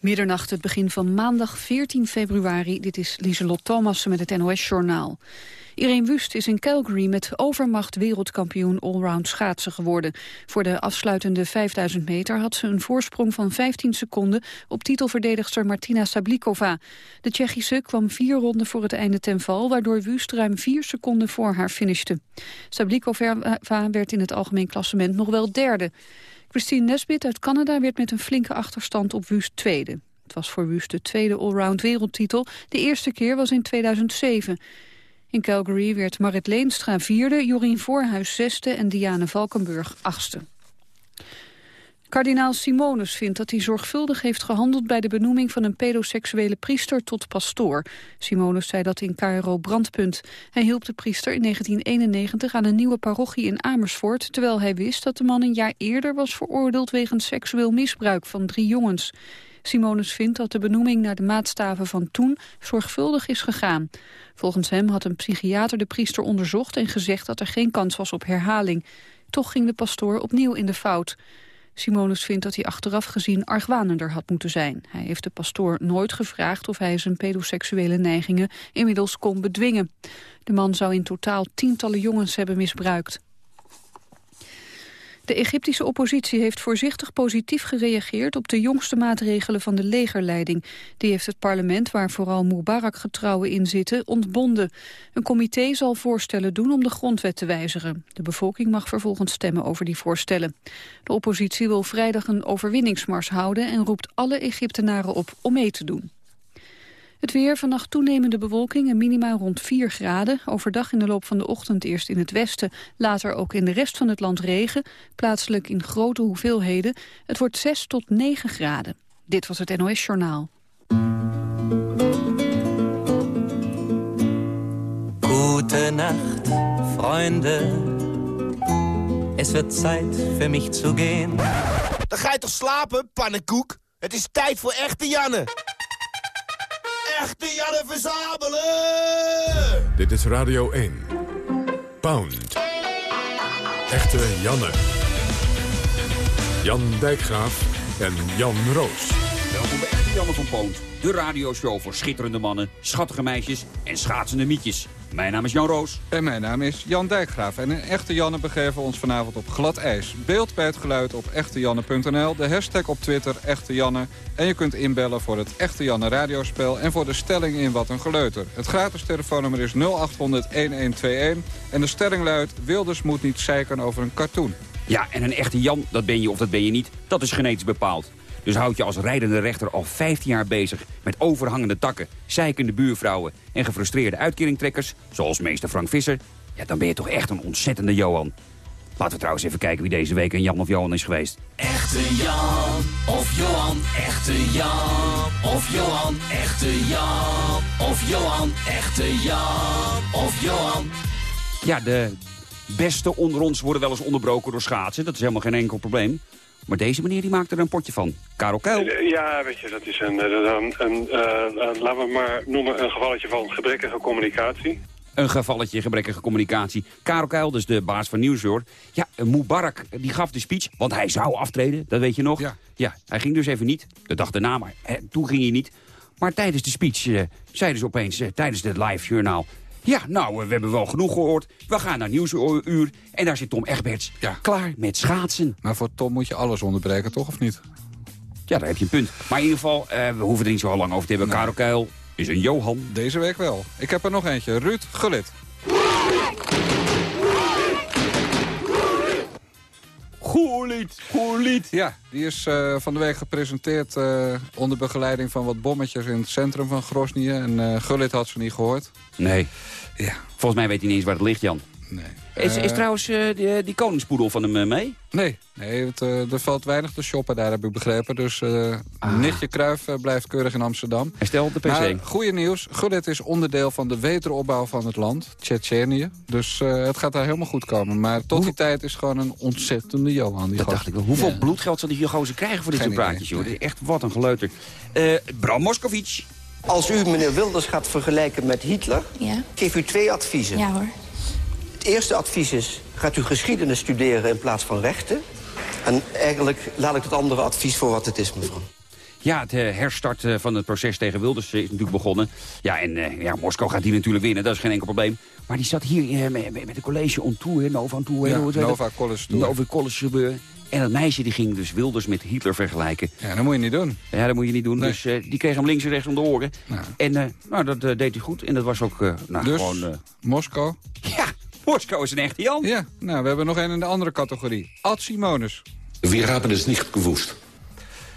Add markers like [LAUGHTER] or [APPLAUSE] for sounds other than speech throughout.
Middernacht, het begin van maandag 14 februari. Dit is Lieselot Thomassen met het NOS-journaal. Irene Wust is in Calgary met overmacht wereldkampioen allround schaatsen geworden. Voor de afsluitende 5000 meter had ze een voorsprong van 15 seconden op titelverdedigster Martina Sablikova. De Tsjechische kwam vier ronden voor het einde ten val, waardoor Wust ruim vier seconden voor haar finishte. Sablikova werd in het algemeen klassement nog wel derde. Christine Nesbit uit Canada werd met een flinke achterstand op Wust tweede. Het was voor Wust de tweede allround wereldtitel. De eerste keer was in 2007. In Calgary werd Marit Leenstra vierde, Jorien Voorhuis zesde en Diane Valkenburg achtste. Kardinaal Simonus vindt dat hij zorgvuldig heeft gehandeld bij de benoeming van een pedoseksuele priester tot pastoor. Simonus zei dat in KRO Brandpunt. Hij hielp de priester in 1991 aan een nieuwe parochie in Amersfoort, terwijl hij wist dat de man een jaar eerder was veroordeeld wegens seksueel misbruik van drie jongens. Simonus vindt dat de benoeming naar de maatstaven van toen zorgvuldig is gegaan. Volgens hem had een psychiater de priester onderzocht en gezegd dat er geen kans was op herhaling. Toch ging de pastoor opnieuw in de fout. Simonus vindt dat hij achteraf gezien argwanender had moeten zijn. Hij heeft de pastoor nooit gevraagd of hij zijn pedoseksuele neigingen inmiddels kon bedwingen. De man zou in totaal tientallen jongens hebben misbruikt. De Egyptische oppositie heeft voorzichtig positief gereageerd op de jongste maatregelen van de legerleiding. Die heeft het parlement, waar vooral Mubarak-getrouwen in zitten, ontbonden. Een comité zal voorstellen doen om de grondwet te wijzigen. De bevolking mag vervolgens stemmen over die voorstellen. De oppositie wil vrijdag een overwinningsmars houden en roept alle Egyptenaren op om mee te doen. Het weer, vannacht toenemende bewolking en minima rond 4 graden. Overdag in de loop van de ochtend eerst in het westen, later ook in de rest van het land regen. Plaatselijk in grote hoeveelheden. Het wordt 6 tot 9 graden. Dit was het NOS Journaal. Gute Nacht, Freunde. Es wird Zeit für mich zu gehen. Dan ga je toch slapen, pannenkoek? Het is tijd voor echte Janne echte Janne verzamelen! Dit is Radio 1. Pound. Echte Janne. Jan Dijkgraaf en Jan Roos. Welkom bij Janne van Poont. De radioshow voor schitterende mannen, schattige meisjes en schaatsende mietjes. Mijn naam is Jan Roos. En mijn naam is Jan Dijkgraaf. En in Echte Janne begeven we ons vanavond op glad ijs. Beeld bij het geluid op echtejanne.nl. De hashtag op Twitter, Echte Janne. En je kunt inbellen voor het Echte Janne radiospel... en voor de stelling in Wat een Geleuter. Het gratis telefoonnummer is 0800-1121. En de stelling luidt... Wilders moet niet zeiken over een cartoon. Ja, en een echte Jan, dat ben je of dat ben je niet. Dat is genetisch bepaald. Dus houd je als rijdende rechter al 15 jaar bezig met overhangende takken, zeikende buurvrouwen en gefrustreerde uitkeringtrekkers, zoals meester Frank Visser, ja, dan ben je toch echt een ontzettende Johan. Laten we trouwens even kijken wie deze week een Jan of Johan is geweest. Echte Jan of Johan, echte Jan of Johan, echte Jan of Johan, echte Jan of Johan. Ja, de beste onder ons worden wel eens onderbroken door schaatsen. Dat is helemaal geen enkel probleem. Maar deze meneer die maakt er een potje van. Karel Kuil. Ja, weet je, dat is een, een, een, een laten we maar noemen, een gevalletje van gebrekkige communicatie. Een gevalletje gebrekkige communicatie. Karel Kuil, dus de baas van Nieuwshoor. Ja, Mubarak, die gaf de speech, want hij zou aftreden, dat weet je nog. Ja. ja hij ging dus even niet. De dag daarna, maar hè, toen ging hij niet. Maar tijdens de speech uh, zeiden ze opeens, uh, tijdens het live journaal... Ja, nou, we hebben wel genoeg gehoord. We gaan naar Nieuwsuur en daar zit Tom Egberts ja. klaar met schaatsen. Maar voor Tom moet je alles onderbreken, toch, of niet? Ja, daar heb je een punt. Maar in ieder geval, uh, we hoeven er niet zo lang over te hebben. Nee. Karel Kuil is een Johan. Deze week wel. Ik heb er nog eentje. Ruud Gullit. Gullit, Gullit. Ja, die is uh, van de week gepresenteerd uh, onder begeleiding van wat bommetjes in het centrum van Grosnië. En uh, Gullit had ze niet gehoord. Nee. Ja. Volgens mij weet hij niet eens waar het ligt, Jan. Nee. Is, is Eh, trouwens eh, die, die koningspoedel van hem eh, mee? Nee, nee het, eh, er valt weinig te shoppen daar, heb ik begrepen. Dus eh nichtje Kruif eh, blijft keurig in Amsterdam. Hij stelt de PC. Maar goede nieuws, Gullit is onderdeel van de wederopbouw van het land, Tsjetsjenië. Dus eh, het gaat daar helemaal goed komen. Maar tot die tijd is gewoon een ontzettende Johan. Die dat gast. dacht ik wel. Hoeveel bloedgeld zal die gozer krijgen voor dit soort praatjes, joh? Echt wat een geleuter. Eh, Bram Moskovic. Als u meneer Wilders gaat vergelijken met Hitler, Ja, geef u twee adviezen. ja hoor. Het eerste advies is, gaat u geschiedenis studeren in plaats van rechten. En eigenlijk laat ik het andere advies voor wat het is, mevrouw. Ja, het eh, herstarten van het proces tegen Wilders eh, is natuurlijk begonnen. Ja, en eh, ja, Moskou gaat die natuurlijk winnen, dat is geen enkel probleem. Maar die zat hier eh, met, met een college on tour, Nova on tour. Ja? Nova College Tour. Nova College gebeuren. En dat meisje die ging dus Wilders met Hitler vergelijken. Ja, dat moet je niet doen. Ja, dat moet je niet doen. Nee. Dus eh, die kreeg hem links en rechts om de oren. Nou. En eh, nou, dat eh, deed hij goed. En dat was ook eh, nou, Dus gewoon... eh, Moskou. ja, Moskou is een echte Jan. Ja, nou, we hebben nog een in de andere categorie. Ad Simonus. Wir haben es nicht gewusst.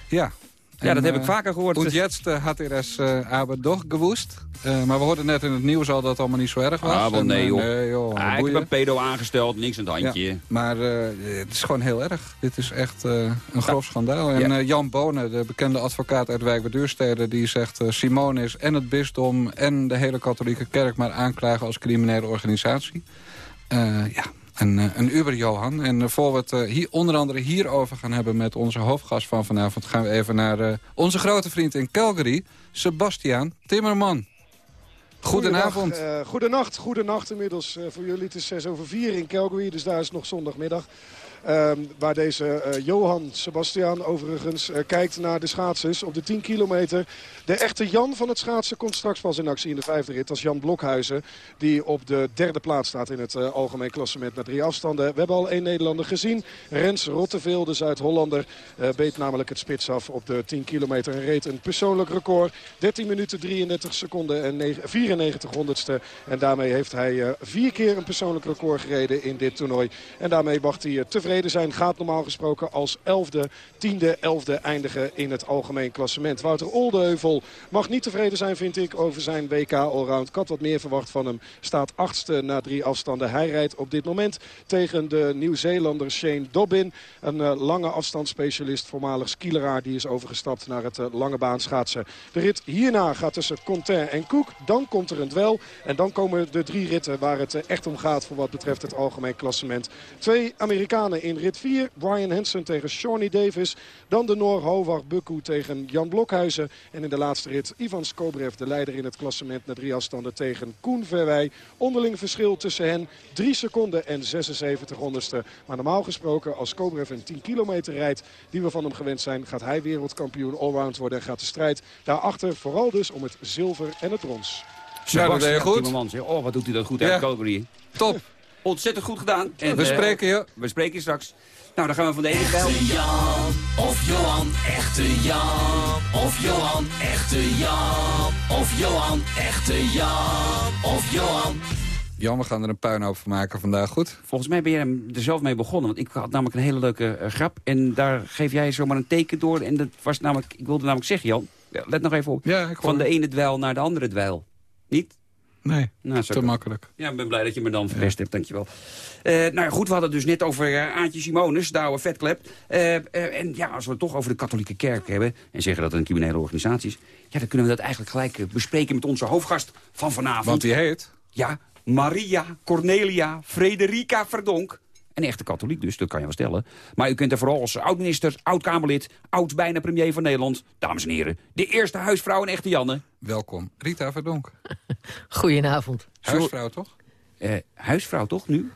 Ja. Ja, dat heb eh, ik vaker gehoord. Und jetzt uh, hat er es uh, aber doch gewusst. Uh, maar we hoorden net in het nieuws al dat het allemaal niet zo erg was. Ah, wel En, nee, eh, joh. nee, joh Ah, ik heb een pedo aangesteld, niks aan het handje. Ja, maar eh, het is gewoon heel erg. Dit is echt eh, een grof schandaal. En Ja. eh, Jan Bonen, de bekende advocaat uit Wijk bij Duurstede... die zegt uh, Simone is en het bisdom en de hele katholieke kerk... maar aanklagen als criminele organisatie. Eh, ja, een, eh, een uber Johan. En eh, voor we het hier, onder andere hierover gaan hebben met onze hoofdgast van vanavond... gaan we even naar onze grote vriend in Calgary, Sebastiaan Timmerman. Goedenavond. Uh, goedenacht, goedenacht inmiddels voor jullie. Het is 6 over 4 in Calgary, dus daar is nog zondagmiddag. Um, waar deze uh, Johan Sebastian overigens uh, kijkt naar de schaatsers op de 10 kilometer. De echte Jan van het schaatsen komt straks pas in actie in de vijfde rit. Dat is Jan Blokhuizen die op de derde plaats staat in het uh, algemeen klassement met drie afstanden. We hebben al één Nederlander gezien. Rens Rotteveel, de Zuid-Hollander, beet namelijk het spits af op de 10 kilometer. En reed een persoonlijk record. 13 minuten 33 seconden en 9, 94 honderdste. En daarmee heeft hij vier keer een persoonlijk record gereden in dit toernooi. En daarmee wacht hij tevreden zijn. Gaat normaal gesproken als 11e, 10e, 11e eindigen in het algemeen klassement. Wouter Oldeheuvel mag niet tevreden zijn, vind ik, over zijn WK Allround. Had wat meer verwacht van hem. Staat achtste na drie afstanden. Hij rijdt op dit moment tegen de Nieuw-Zeelander Shane Dobbin. Een uh, lange afstandsspecialist, voormalig skileraar. Die is overgestapt naar het uh, lange baan schaatsen. De rit hierna gaat tussen Contain en Koek. Dan komt er een dwel. En dan komen de drie ritten waar het uh, echt om gaat voor wat betreft het algemeen klassement. Twee Amerikanen in rit 4. Brian Hansen tegen Shawnee Davis. Dan de Noor Hovard Bukku tegen Jan Blokhuizen. En in de laatste rit Ivan Skobrev, de leider in het klassement na drie afstanden tegen Koen Verwij. Onderling verschil tussen hen 3 seconden en 76 honderdste. Maar normaal gesproken als Skobrev een 10 kilometer rijdt die we van hem gewend zijn... gaat hij wereldkampioen allround worden en gaat de strijd daarachter vooral dus om het zilver en het brons. Ja, dat deed je goed. Oh, wat doet hij dat goed Ja. Calgary. Top. Ontzettend goed gedaan. En, We eh, spreken je. We spreken je straks. Nou, dan gaan we van de ene bijl. Echte Jan, of Johan, echte Jan. Of Johan, echte Jan. Of Johan, echte Jan. Of Johan. Jan, we gaan er een puinhoop van maken vandaag, goed? Volgens mij ben jij er zelf mee begonnen. Want ik had namelijk een hele leuke eh, grap. En daar geef jij zomaar een teken door. En dat was namelijk, ik wilde namelijk zeggen, Jan. ja, Let nog even op. Ja, ik Van de ene dweil naar de andere dweil. Niet? Nee, Nou, te makkelijk. Ja, ik ben blij dat je me dan verpest hebt, dankjewel. Eh nou ja, goed, we hadden het dus net over eh, Aantje Simonis, de oude vetklep. Eh, en ja, als we het toch over de katholieke kerk hebben... en zeggen dat het een criminele organisatie is... ja, dan kunnen we dat eigenlijk gelijk bespreken met onze hoofdgast van vanavond. Want die heet... Ja, Maria Cornelia Frederica Verdonk. Een echte katholiek dus, dat kan je wel stellen. Maar u kent haar vooral als oud-minister, oud-Kamerlid... oud-bijna premier van Nederland. Dames en heren, de eerste huisvrouw en echte Janne. Welkom, Rita Verdonk. [LAUGHS] Goedenavond. Huisvrouw, toch? Eh, huisvrouw toch nu?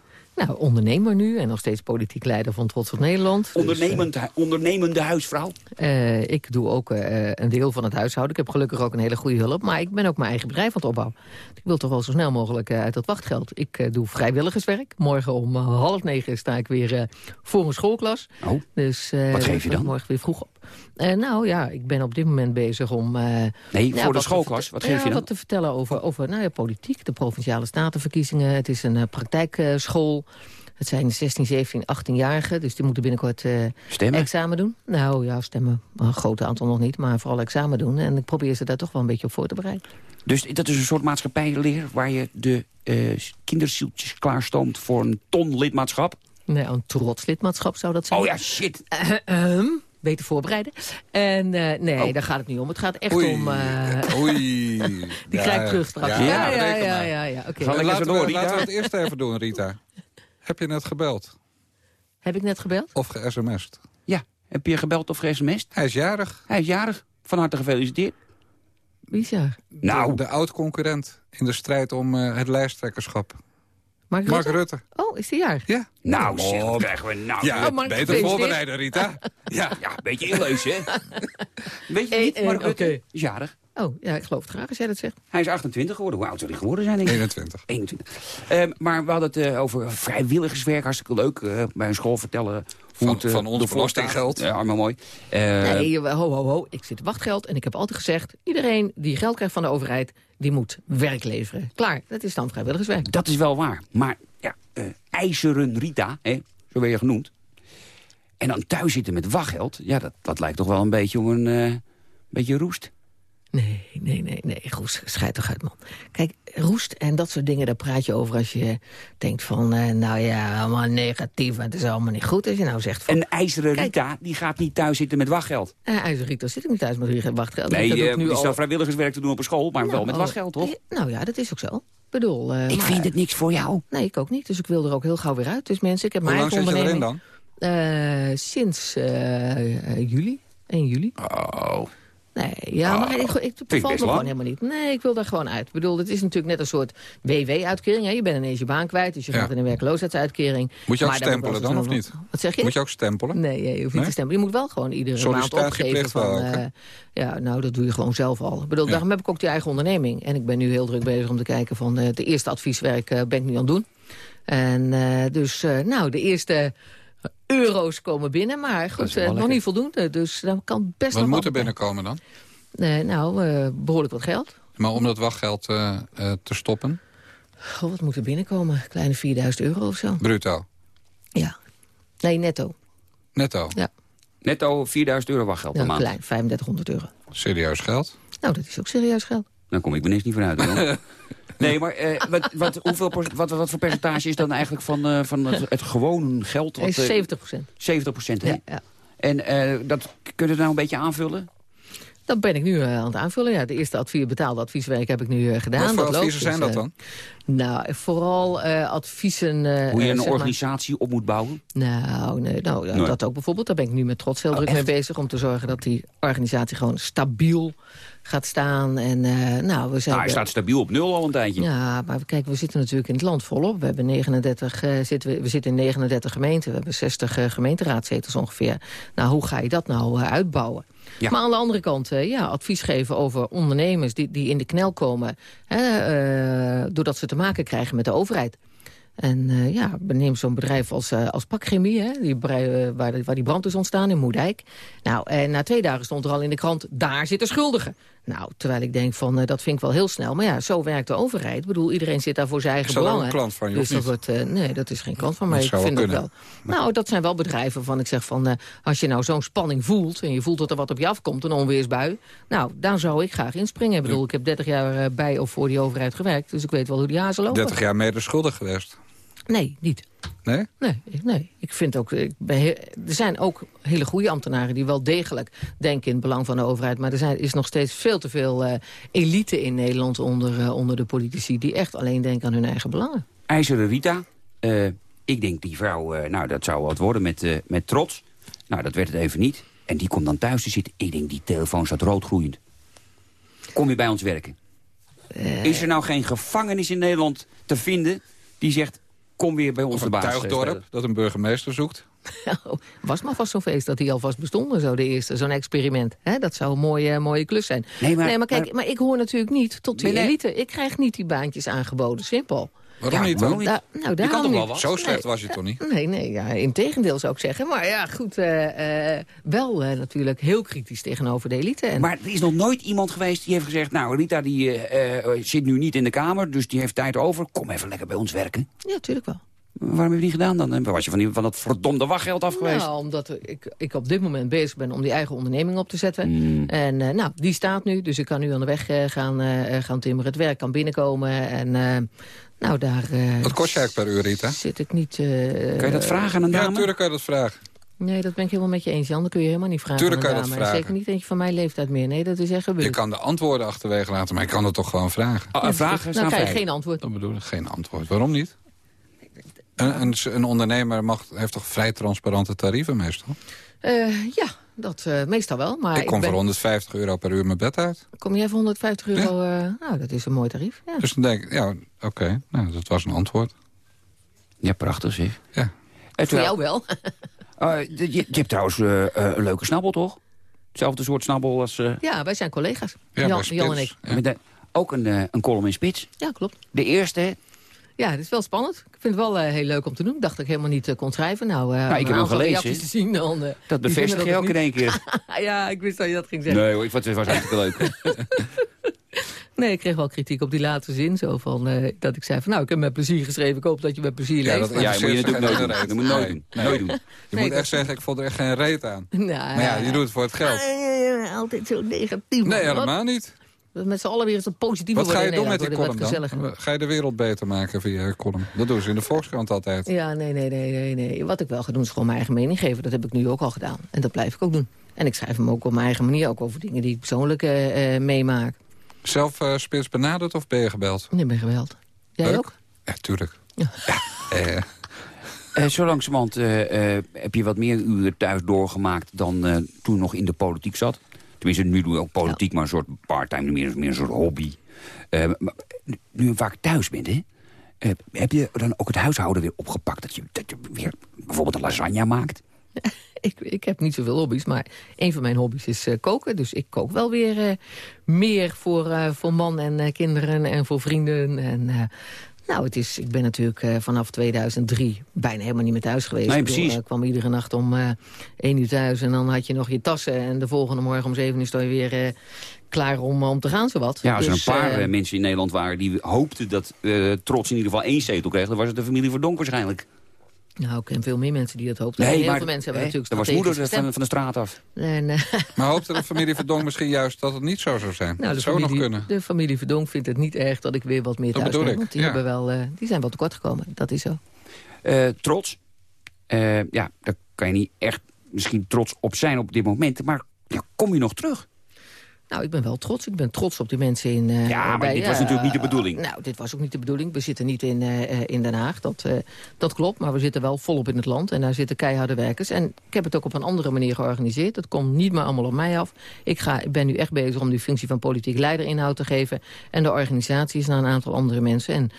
Nou, ondernemer nu en nog steeds politiek leider van Trots op Nederland. Dus, Ondernemend, hu- ondernemende huisvrouw. eh, ik doe ook eh, een deel van het huishouden. Ik heb gelukkig ook een hele goede hulp. Maar ik ben ook mijn eigen bedrijf aan het opbouwen. Ik wil toch wel zo snel mogelijk eh, uit dat wachtgeld. Ik eh, doe vrijwilligerswerk. Morgen om eh, half negen sta ik weer eh, voor een schoolklas. Oh, Dus, eh, Wat geef je dan? Morgen weer vroeg op. Eh, nou ja, ik ben op dit moment bezig om... eh, Nee, ja, voor de schoolklas. Wat geef ja, je dan? wat te vertellen over, over nou ja, politiek, de provinciale statenverkiezingen. Het is een eh, praktijkschool. Het zijn 16, 17, 18-jarigen, dus die moeten binnenkort examen doen. Nou ja, stemmen. Een groot aantal nog niet, maar vooral examen doen. En ik probeer ze daar toch wel een beetje op voor te bereiden. Dus dat is een soort maatschappijleer... waar je de eh kinderzieltjes klaarstoomt voor een ton lidmaatschap? Nee, een trots lidmaatschap zou dat zijn. Oh ja, shit. Ehm, beter voorbereiden. En eh, nee, daar gaat het niet om. Het gaat echt Oei. om... eh, [LAUGHS] Oei. [LAUGHS] die Ja, krijg ik terug straks. Ja, Ja, ja, ja, ja, laten, door, we, Rita? laten we het eerst even doen, Rita. Heb je net gebeld? Heb ik net gebeld? Of ge-sms'd? Ja, heb je gebeld of ge-sms'd? Hij is jarig. Hij is jarig. Van harte gefeliciteerd. Wie is jaar? Nou. De, de oud-concurrent in de strijd om eh, het lijsttrekkerschap. Mark Mark Rutte? Rutte. Oh, is die jaar? Ja. Nou, zeg, wat krijgen we nou? Ja, Oh, Mark, beter voorbereiden, Rita. Ja. [LAUGHS] Ja, een beetje inleuzen, hè? [LAUGHS] Weet je Eh, niet, eh, Mark Rutte oké. is jarig. Oh, ja, ik geloof het graag als jij dat zegt. Hij is 28 geworden. Hoe oud zou hij geworden zijn, denk ik? 21. 21. Ehm, maar we hadden het eh, over vrijwilligerswerk. Hartstikke leuk. eh, bij een school vertellen hoe Van- het... van ons belastinggeld. Ja, allemaal mooi. Eh, Nee, ho, ho, ho. Ik zit wachtgeld en ik heb altijd gezegd... iedereen die geld krijgt van de overheid, die moet werk leveren. Klaar, dat is dan vrijwilligerswerk. Dat is wel waar. Maar ja, eh, ijzeren Rita, hè, zo ben je genoemd. En dan thuis zitten met wachtgeld. Ja, dat, dat lijkt toch wel een beetje om een eh, beetje roest. Nee, nee, nee, nee. Roest, schijt toch uit, man. Kijk, roest en dat soort dingen, daar praat je over als je denkt van... eh, nou ja, allemaal negatief en het is allemaal niet goed. Als je nou zegt van... Een ijzeren Rita, die gaat niet thuis zitten met wachtgeld. Uh, IJzerriet, zit ik niet thuis met wachtgeld. Nee, dat eh, ik nu die al- vrijwilligerswerk te doen op een school, maar wel met Nou, wachtgeld, toch? eh, Nou ja, dat is ook zo. Ik bedoel... eh, Ik maar- vind het niks voor jou. Nee, ik ook niet. Dus ik wil er ook heel gauw weer uit. Dus mensen, ik heb Hoe mijn lang eigen zit je erin onderneming. dan? Eh, sinds eh, eh, juli. 1 juli. Oh. Nee, ja, maar ik, ik, het bevalt me gewoon helemaal niet. Nee, ik wil daar gewoon uit. Ik bedoel, het is natuurlijk net een soort WW-uitkering. hè. Je bent ineens je baan kwijt, dus je Ja. gaat in een werkloosheidsuitkering. Moet je ook Maar stempelen dan, of niet? Wat zeg je? Moet je ook stempelen? Nee, je hoeft niet Nee? te stemmen. Je moet wel gewoon iedere maand opgeven van... ook, eh, ja, nou, dat doe je gewoon zelf al. Ik bedoel, Ja. daarom heb ik ook die eigen onderneming. En ik ben nu heel druk bezig om te kijken van... eh de eerste advieswerk eh, ben ik nu aan het doen. En dus, nou, de eerste euro's komen binnen. Maar goed, eh, nog lekker. niet voldoende. Dus daar kan best Wat nog moet er binnenkomen dan? Nee, nou, eh, behoorlijk wat geld. Maar om dat wachtgeld eh, eh, te stoppen? Goh, wat moet er binnenkomen? Kleine 4000 euro of zo. Bruto? Ja. Nee, netto. Netto? Ja, Netto 4000 euro wachtgeld per ja maand. klein. 3500 euro. Serieus geld? Nou, dat is ook serieus geld. Dan kom ik er niks niet vanuit. [LAUGHS] nee, maar eh, wat, wat, hoeveel, wat, wat voor percentage is dan eigenlijk van, eh, van het, het gewone geld? Wat, eh, 70 procent. 70 procent, hè? Ja, ja. En eh, dat kun je nou een beetje aanvullen? Dat ben ik nu eh, aan het aanvullen. Ja, de eerste advies, betaalde advieswerk heb ik nu eh, gedaan. Wat voor dat loopt, adviezen zijn dus, dat eh, dan? Nou, vooral eh, adviezen... eh, Hoe je eh, een maar- organisatie op moet bouwen? Nou, nee, nou Nee. dat ook bijvoorbeeld. Daar ben ik nu met trots heel Oh, druk mee bezig... om te zorgen dat die organisatie gewoon stabiel gaat staan. En eh, nou, we zijn... Nou, hij staat stabiel op nul al een tijdje. Ja, maar kijk, we zitten natuurlijk in het land volop. We, hebben 39, eh, zitten, we, we zitten in 39 gemeenten. We hebben 60 eh, gemeenteraadzetels ongeveer. Nou, hoe ga je dat nou eh, uitbouwen? Ja. Maar aan de andere kant, eh, ja, advies geven over ondernemers... die, die in de knel komen hè, eh, doordat ze te maken krijgen met de overheid. En eh, ja, neem zo'n bedrijf als, eh, als Pakchemie, hè, die, eh, waar, waar die brand is ontstaan in Moerdijk. Nou, en na twee dagen stond er al in de krant, daar zitten schuldigen. Nou, terwijl ik denk van, eh, dat vind ik wel heel snel. Maar ja, zo werkt de overheid. Ik bedoel, iedereen zit daar voor zijn eigen Is dat belangen. een klant van je, dus dat wordt, eh, nee, dat is geen klant van mij. Dat Ik vind het wel. Nou, dat zijn wel bedrijven van, ik zeg van, eh, als je nou zo'n spanning voelt... en je voelt dat er wat op je afkomt, een onweersbui... nou, daar zou ik graag inspringen. Ik bedoel, ik heb 30 jaar bij of voor die overheid gewerkt... dus ik weet wel hoe die hazen lopen. 30 jaar mede schuldig geweest. Nee, niet. Nee? Nee, ik- nee. ik vind ook... Ik ben heel- er zijn ook hele goede ambtenaren die wel degelijk denken in het belang van de overheid. Maar er zijn, is nog steeds veel te veel eh, elite in Nederland onder, eh, onder de politici... die echt alleen denken aan hun eigen belangen. IJzeren Rita. eh, ik denk die vrouw, eh, nou dat zou wat worden met, met trots. Nou, dat werd het even niet. En die komt dan thuis te zitten. Ik denk, die telefoon staat roodgroeiend. Kom je bij ons werken? Is er nou geen gevangenis in Nederland te vinden... die zegt, kom weer bij ons de baas eh, tuigdorp dat een burgemeester zoekt. Nou, [LAUGHS] was maar vast zo'n feest dat die alvast bestonden, zo de eerste, zo'n experiment. Dat zou een mooie, mooie klus zijn. Nee, maar- kijk, maar- maar, ik hoor natuurlijk niet tot die nee. elite. Ik krijg niet die baantjes aangeboden, simpel. Waarom Ja, niet dan? Da- nou, Je daarom kan toch wel wat? Zo slecht Nee. was je toch niet? Nee, nee, ja, in tegendeel zou ik zeggen. Maar ja, goed, eh, eh, wel eh, natuurlijk heel kritisch tegenover de elite. En, Maar er is nog nooit iemand geweest die heeft gezegd... nou, Rita die, zit nu niet in de Kamer, dus die heeft tijd over. Kom even lekker bij ons werken. Ja, natuurlijk wel. Waarom heb je niet gedaan dan? Was je van, die, van dat verdomde wachtgeld af geweest? Nou, omdat ik, ik op dit moment bezig ben om die eigen onderneming op te zetten. Hmm. En eh, nou, die staat nu, dus ik kan nu aan de weg gaan, eh, gaan timmeren. Het werk kan binnenkomen en eh, nou, daar eh, Wat kost je eigenlijk per uur, Rita? zit ik niet... eh, Kan je dat vragen aan een Ja, dame? natuurlijk kan je dat vragen. Nee, dat ben ik helemaal met je eens, Jan. Dat kun je helemaal niet vragen Tuurlijk aan kan een je dat dame. vragen. Zeker niet eentje van mijn leeftijd meer. Nee, dat is echt gebeurd. Je kan de antwoorden achterwege laten, maar je kan het toch gewoon vragen? Ah, Ja, vragen dus- staan Dan krijg je geen antwoord. Dat bedoel ik, geen antwoord. Waarom niet? Een, een, een ondernemer mag, heeft toch vrij transparante tarieven meestal? Eh, ja, dat eh, meestal wel. Maar ik kom ben- voor 150 euro per uur mijn bed uit. Kom jij voor 150 euro? eh, nou, dat is een mooi tarief. Ja. Dus dan denk ik, ja, oké, nou, dat was een antwoord. Ja, prachtig zeg. Ja. Eh, Voor terwijl- jou wel. [LAUGHS] Eh, je, je hebt trouwens een leuke snabbel, toch? Hetzelfde soort snabbel als... eh, ja, wij zijn collega's. Ja, Jan, en ik. Ja. ook een, een column in spits. Ja, klopt. De eerste? Ja, het is wel spannend. Ik vind het wel eh, heel leuk om te doen. Ik dacht dat ik helemaal niet eh, kon schrijven. Nou, eh ik een heb hem aantal gelezen. te zien. Dan, dat bevestig je ook in ik één keer. [LAUGHS] ja, ik wist dat je dat ging zeggen. Nee hoor, ik vond het was hartstikke leuk. [LAUGHS] Nee, ik kreeg wel kritiek op die laatste zin. Zo van, eh, dat ik zei van, nou, ik heb met plezier geschreven. Ik hoop dat je met plezier Ja, leest. dat- ja, moet je natuurlijk nooit [LAUGHS] doen. Dat moet je nooit nee, doen. nee. Nooit doen. Je Nee, moet echt zeggen, ik vond er echt geen reet aan. Nou, Maar ja, je doet het voor het geld. Altijd zo negatief. Nee, helemaal niet. Met z'n allen weer eens een positieve Wat ga je doen met die column dan? Ga je de wereld beter maken via je column? Dat doen ze in de Volkskrant altijd. Ja, nee, nee, nee, nee, nee. Wat ik wel ga doen is gewoon mijn eigen mening geven. Dat heb ik nu ook al gedaan. En dat blijf ik ook doen. En ik schrijf hem ook op mijn eigen manier. Ook over dingen die ik persoonlijk eh, eh, meemaak. Zelf eh, spits benaderd of ben je gebeld? Nee, ik ben geweld. Jij Leuk? ook? Ja, tuurlijk. Ja. Eh, Eh, zo langzamerhand eh, eh, heb je wat meer uren thuis doorgemaakt dan eh, toen nog in de politiek zat. Tenminste, nu doe je ook politiek, maar een soort part-time, meer, meer een soort hobby. Eh, maar nu je vaak thuis bent, hè? eh, heb je dan ook het huishouden weer opgepakt? Dat je, dat je weer bijvoorbeeld een lasagne maakt? [LAUGHS] Ik, ik heb niet zoveel hobby's, maar een van mijn hobby's is eh, koken. Dus ik kook wel weer meer voor, voor man en kinderen en voor vrienden. En, nou, het is, ik ben natuurlijk eh, vanaf 2003 bijna helemaal niet meer thuis geweest. Nee, Ik bedoel, eh, kwam iedere nacht om eh 1 uur thuis en dan had je nog je tassen. En de volgende morgen om 7 uur stond je weer klaar om, om te gaan, zowat. Ja, als er Dus, een paar eh, eh, mensen in Nederland waren die hoopten dat Trots in ieder geval één zetel kreeg... dan was het de familie Verdonk waarschijnlijk. Nou, ik ken veel meer mensen die dat hoopten. En heel veel mensen hebben natuurlijk dat was moeder van, van de straat af. En, eh, [LAUGHS] maar hoopte de familie Verdonk misschien juist dat het niet zo zou zijn? Nou, dat zou nog kunnen. De familie Verdonk vindt het niet erg dat ik weer wat meer Dat thuis ben. Want die, ja. hebben wel, eh, die zijn wel tekort gekomen. Dat is zo. Eh, trots. Eh, ja, daar kan je niet echt misschien trots op zijn op dit moment. Maar ja, kom je nog terug? Nou, ik ben wel trots. Ik ben trots op die mensen in... eh, Ja, maar bij, dit was eh, natuurlijk niet de bedoeling. Nou, dit was ook niet de bedoeling. We zitten niet in, eh, in Den Haag. Dat, dat klopt. Maar we zitten wel volop in het land. En daar zitten keiharde werkers. En ik heb het ook op een andere manier georganiseerd. Het komt niet meer allemaal op mij af. Ik, ga, ik ben nu echt bezig om die functie van politiek leider inhoud te geven. En de organisatie is naar een aantal andere mensen. En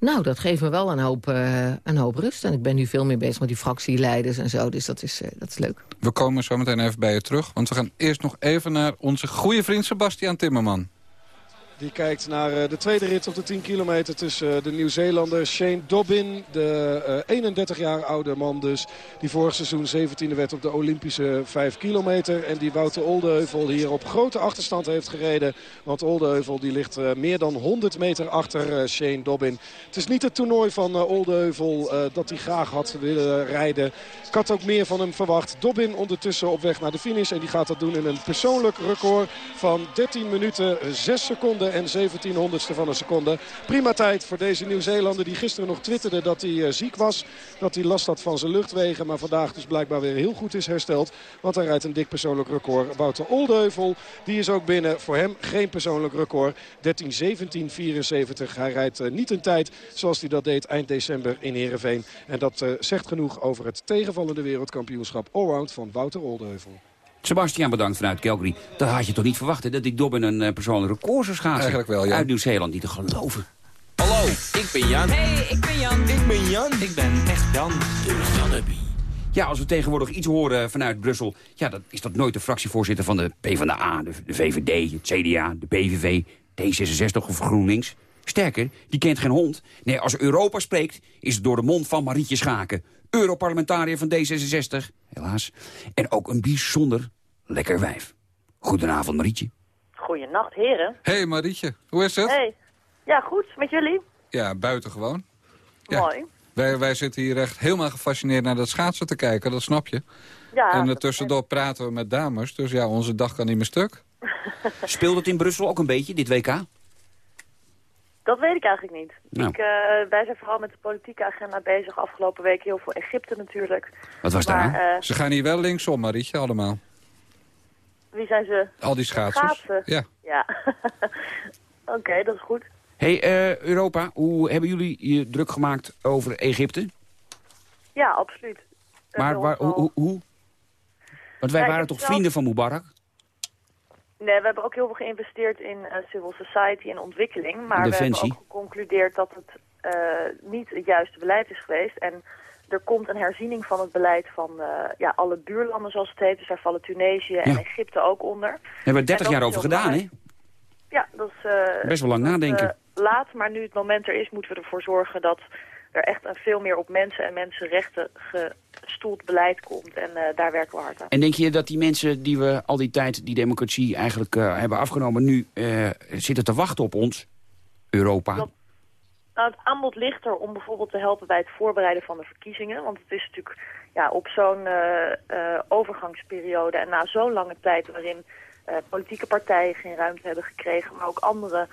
nou, dat geeft me wel een hoop, eh, een hoop rust. En ik ben nu veel meer bezig met die fractieleiders en zo. Dus dat is, eh, dat is leuk. We komen zo meteen even bij je terug. Want we gaan eerst nog even naar onze goede vriend Sebastian Timmerman. Die kijkt naar eh, de tweede rit op de 10 kilometer tussen eh, de Nieuw-Zeelander Shane Dobbin. De eh, 31 jaar oude man dus. Die vorig seizoen 17e werd op de Olympische 5 kilometer. En die Wouter Oldeheuvel hier op grote achterstand heeft gereden. Want Oldeheuvel die ligt eh, meer dan 100 meter achter eh, Shane Dobbin. Het is niet het toernooi van eh, Oldeheuvel eh, dat hij graag had willen rijden. Ik had ook meer van hem verwacht. Dobbin ondertussen op weg naar de finish. En die gaat dat doen in een persoonlijk record van 13 minuten 6 seconden en 17 honderdste van een seconde. Prima tijd voor deze Nieuw-Zeelander die gisteren nog twitterde dat hij eh, ziek was. Dat hij last had van zijn luchtwegen. Maar vandaag dus blijkbaar weer heel goed is hersteld. Want hij rijdt een dik persoonlijk record. Wouter Oldeheuvel, die is ook binnen. Voor hem geen persoonlijk record. 13-17-74. Hij rijdt eh, niet een tijd zoals hij dat deed eind december in Heerenveen. En dat eh, zegt genoeg over het tegenvallende wereldkampioenschap allround van Wouter Oldeheuvel. Sebastian, bedankt vanuit Calgary. Dat had je toch niet verwacht, hè, dat ik Dobbin een eh, persoonlijk record zou schaatsen? Eigenlijk wel, ja. Uit Nieuw-Zeeland, niet te geloven. Hallo, ik ben Jan. Hey, ik ben Jan. Ik ben Jan. Ik ben echt Jan. Ja, als we tegenwoordig iets horen vanuit Brussel... ja, dan is dat nooit de fractievoorzitter van de PvdA, de, de VVD, het CDA, de PVV, D66 of GroenLinks. Sterker, die kent geen hond. Nee, als Europa spreekt, is het door de mond van Marietje Schaken. Europarlementariër van D66, helaas. En ook een bijzonder lekker wijf. Goedenavond, Marietje. Goedenacht, heren. hey Marietje, hoe is het? Hey. Ja, goed. Met jullie? Ja, buitengewoon. Ja. Mooi. Wij, wij zitten hier echt helemaal gefascineerd naar dat schaatsen te kijken, dat snap je. Ja, en er tussendoor praten we met dames, dus ja, onze dag kan niet meer stuk. [LAUGHS] Speelt het in Brussel ook een beetje, dit WK? Dat weet ik eigenlijk niet. Nou. Ik, eh, wij zijn vooral met de politieke agenda bezig. Afgelopen week heel veel Egypte natuurlijk. Wat was Maar, daar? eh, Ze gaan hier wel linksom, Marietje, allemaal. wie zijn ze? Al die schaatsers. Schaatsen? Ja. Ja. [LAUGHS] Oké, dat is goed. hey, eh, Europa, hoe hebben jullie je druk gemaakt over Egypte? Ja, absoluut. Maar waar, hoe? Want wij Ja, waren toch zelf- vrienden van Mubarak? Nee, we hebben ook heel veel geïnvesteerd in eh, civil society en ontwikkeling. Maar we hebben ook geconcludeerd dat het eh, niet het juiste beleid is geweest. En er komt een herziening van het beleid van eh, ja, alle buurlanden, zoals het heet. Dus daar vallen Tunesië en Ja. Egypte ook onder. Daar hebben we 30 En jaar over gedaan, hè? Ja, dat is... Best wel lang dat nadenken. laat, maar nu het moment er is, moeten we ervoor zorgen dat er echt veel meer op mensen en mensenrechten gestoeld beleid komt. En eh, daar werken we hard aan. En denk je dat die mensen die we al die tijd die democratie eigenlijk eh, hebben afgenomen... nu eh, zitten te wachten op ons, Europa? Dat- Nou, het aanbod ligt er om bijvoorbeeld te helpen bij het voorbereiden van de verkiezingen. Want het is natuurlijk ja, op zo'n overgangsperiode en na zo'n lange tijd waarin politieke partijen geen ruimte hebben gekregen, maar ook andere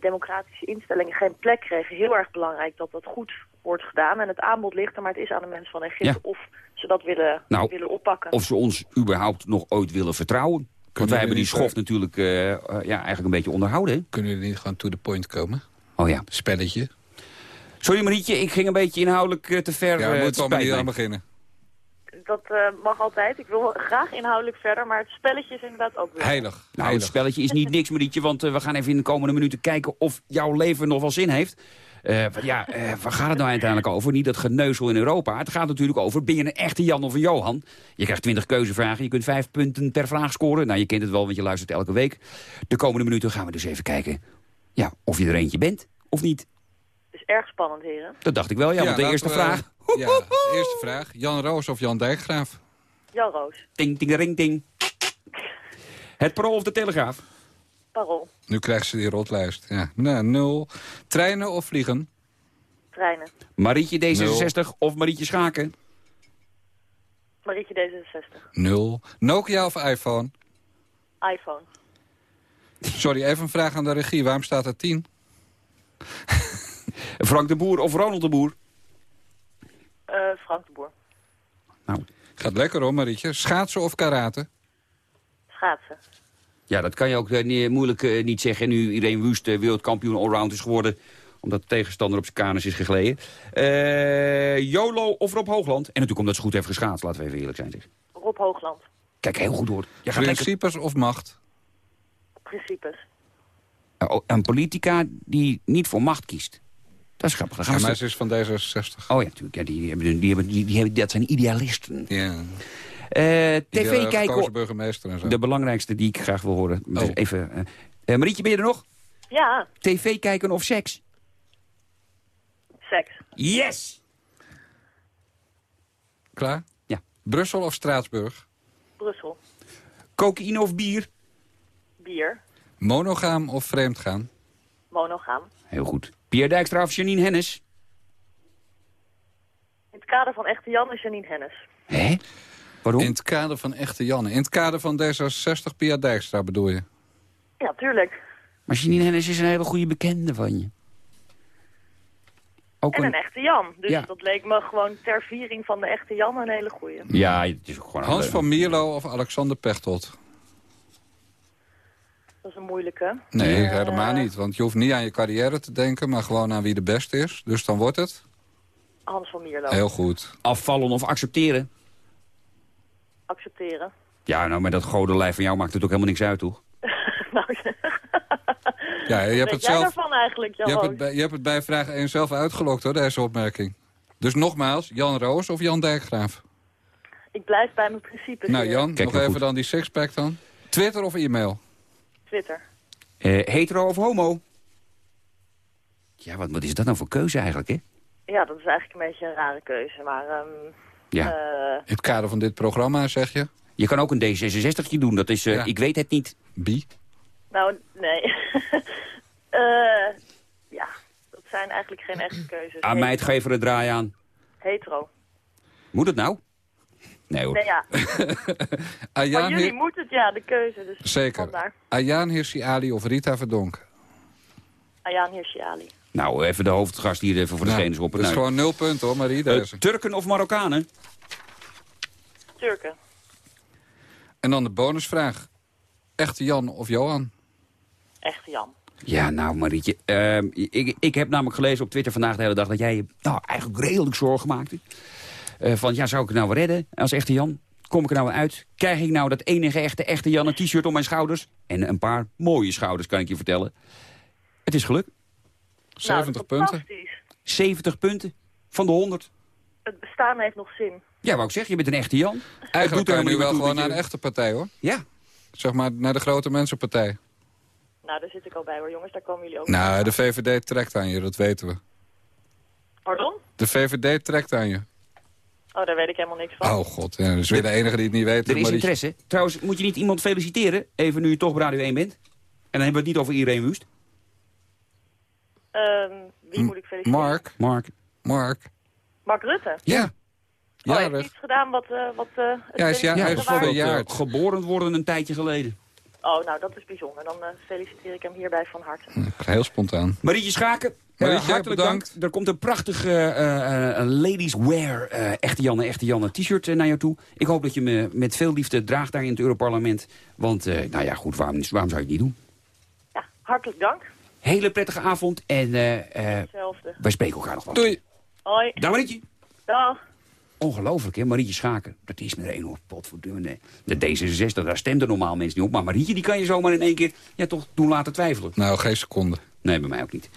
democratische instellingen geen plek kregen. Heel erg belangrijk dat dat goed wordt gedaan. En het aanbod ligt er, maar het is aan de mensen van Egypte Ja. of ze dat willen, Nou, willen oppakken. Of ze ons überhaupt nog ooit willen vertrouwen? Want wij hebben die schof natuurlijk eh, eh, ja, eigenlijk een beetje onderhouden. hè? Kunnen jullie niet gewoon to the point komen? Oh ja. Spelletje. Sorry Marietje, ik ging een beetje inhoudelijk eh, te ver. Ja, eh, we het moeten allemaal spijt niet mij. aan beginnen. Dat eh, mag altijd. Ik wil graag inhoudelijk verder, maar het spelletje is inderdaad ook weer. Heilig. Nou, het spelletje is niet niks, Marietje, want eh, we gaan even in de komende minuten kijken of jouw leven nog wel zin heeft. Eh, ja, eh, waar gaat het nou uiteindelijk over? Niet dat geneuzel in Europa. Het gaat natuurlijk over, ben je een echte Jan of een Johan? Je krijgt 20 keuzevragen, je kunt vijf punten per vraag scoren. Nou, je kent het wel, want je luistert elke week. De komende minuten gaan we dus even kijken ja, of je er eentje bent of niet. Het is erg spannend, heren. Dat dacht ik wel, ja, want de eerste we- vraag... Ja, eerste vraag. Jan Roos of Jan Dijkgraaf? Jan Roos, Ting, ting, ring, ting. Het Parool of de Telegraaf? Parool, Nu krijgt ze die rotlijst. Ja. Nou, nul. Treinen of vliegen? Treinen, Marietje D66 of Marietje Schaken? Marietje D66, Nul. Nokia of iPhone? iPhone, Sorry, even een vraag aan de regie. Waarom staat er 10? [LAUGHS] Frank de Boer of Ronald de Boer? eh, Frank de Boer, Gaat lekker hoor, Marietje. Schaatsen of karate? schaatsen. Ja, dat kan je ook eh, niet- moeilijk eh, niet zeggen. Nu iedereen Wust eh, wereldkampioen allround is geworden... omdat de tegenstander op zijn kanus is gegleden. Eh, Jolo of Rob Hoogland? En natuurlijk omdat ze goed heeft geschaatst, laten we even eerlijk zijn. Zeg. Rob Hoogland, Kijk, heel goed hoor. Je gaat lekker... Principes of macht? principes. Oh, een politica die niet voor macht kiest. Dat is grappig. Dan gaan Ja, we maar ze- ze is van D66. Oh ja, natuurlijk. Ja, die, hebben, die, hebben, die, die hebben, dat zijn idealisten. Ja. Eh, TV eh, kijken... burgemeester en zo. De belangrijkste die ik graag wil horen. Dus Oh. even, eh, Marietje, ben je er nog? Ja, TV kijken of seks? seks, Yes! Klaar? Ja. Brussel of Straatsburg? Brussel, Cocaïne of bier? bier, Monogaam of vreemdgaan? monogaam. Heel goed. Pierre Dijkstra of Janine Hennis? In het kader van Echte Jan is Janine Hennis. Hè? Waarom? In het kader van echte Janne. In het kader van D66 Pia Dijkstra bedoel je? Ja, tuurlijk. Maar Janine Hennis is een hele goede bekende van je. Ook En een echte Jan. Dus Ja. dat leek me gewoon ter viering van de Echte Jan een hele goeie. Ja, het is ook gewoon... een Hans leuk- van Mierlo of Alexander Pechtold? Dat is een moeilijke. Nee, helemaal niet. Want je hoeft niet aan je carrière te denken, maar gewoon aan wie de beste is. Dus dan wordt het Hans van Mierlo. heel goed. Afvallen of accepteren? Accepteren. Ja, nou, met dat godenlijf van jou maakt het ook helemaal niks uit, toch? [LAUGHS] nou, Ja, je hebt het jij zelf... daarvan eigenlijk, Jan Je hebt, het bij, je hebt het bij vraag 1 zelf uitgelokt, hoor, deze opmerking. Dus nogmaals, Jan Roos of Jan Dijkgraaf? Ik blijf bij mijn principes. Nou. Jan, Kijk, nog even goed. dan die sixpack dan. Twitter of e-mail? Twitter. Eh, hetero of homo? Ja, wat, wat is dat nou voor keuze eigenlijk, hè? Ja, dat is eigenlijk een beetje een rare keuze. Maar ehm, Ja. eh, In het kader van dit programma, zeg je? Je kan ook een D66 doen, dat is... eh, Ja. Ik weet het niet. Bi? nou, nee. [LAUGHS] Eh, ja, dat zijn eigenlijk geen echte keuze. Aan mij het geef er een draai aan. Hetero. Moet het nou? Nee hoor. Nee, ja. [LAUGHS] Ayaan jullie Hi- moet het, ja, de keuze. Dus Zeker. Ayaan Hirsi Ali of Rita Verdonk? Ayaan Hirsi Ali. Nou, even de hoofdgast hier even voor de Nou, schenen schoppen. dat is gewoon nul punten hoor, Marie. eh. Turken of Marokkanen? Turken. En dan de bonusvraag. Echte Jan of Johan? Echte Jan. Ja, nou Marietje, ehm, ik, ik heb namelijk gelezen op Twitter vandaag de hele dag... dat jij je nou, eigenlijk redelijk zorgen maakte. Eh, van, ja, zou ik het nou redden als echte Jan? Kom ik er nou wel uit? Krijg ik nou dat enige echte echte Jan een t-shirt om mijn schouders? En een paar mooie schouders, kan ik je vertellen. Het is gelukt. 70 punten. Fantastisch. 70 punten van de 100. Het bestaan heeft nog zin. Ja, wou ik zeggen, je bent een echte Jan. Eigenlijk doet kan je er nu wel gewoon naar een echte partij hoor. Ja. Zeg maar naar de grote mensenpartij. Nou, daar zit ik al bij hoor, jongens. Daar komen jullie ook. Nou, de VVD trekt aan je, dat weten we. Pardon? De VVD trekt aan je. Oh, daar weet ik helemaal niks van. Oh god, ja, dat is weer de enige die het niet weet. Er is interesse. Trouwens, moet je niet iemand feliciteren? Even nu je toch op Radio 1 bent. En dan hebben we het niet over iedereen Wust. Ehm, wie moet ik feliciteren? Mark. Mark. Mark. Mark Rutte. Ja. Oh, hij heeft iets gedaan wat... eh wat eh, het Ja, hij is ja- hij is waard voor Dat, een jaar. geboren worden een tijdje geleden. Oh, nou, dat is bijzonder. Dan eh, feliciteer ik hem hierbij van harte. Heel spontaan. Marietje Schaken, hartelijk bedankt. dank. Er komt een prachtige eh, eh, ladies wear eh, echte Janne, echte Janne t-shirt naar jou toe. Ik hoop dat je me met veel liefde draagt daar in het Europarlement. Want, eh, nou ja, goed, waarom, waarom zou je het niet doen? Ja, hartelijk dank. Hele prettige avond en eh, eh, wij spreken elkaar nog wel. Doei. Hoi. Dag Marietje. Dag. Ongelooflijk, hè? Marietje Schaken. Dat is met een enorm pot voor de, de D66, daar stemden normaal mensen niet op. Maar Marietje, die kan je zomaar in één keer ja, toch doen laten twijfelen. Nou, geen seconde. Nee, bij mij ook niet.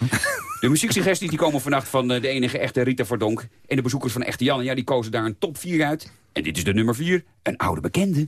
De muzieksuggesties die komen vannacht van eh, de enige echte Rita Verdonk. En de bezoekers van Echte Jan, ja, die kozen daar een top 4 uit. En dit is de nummer 4, een oude bekende.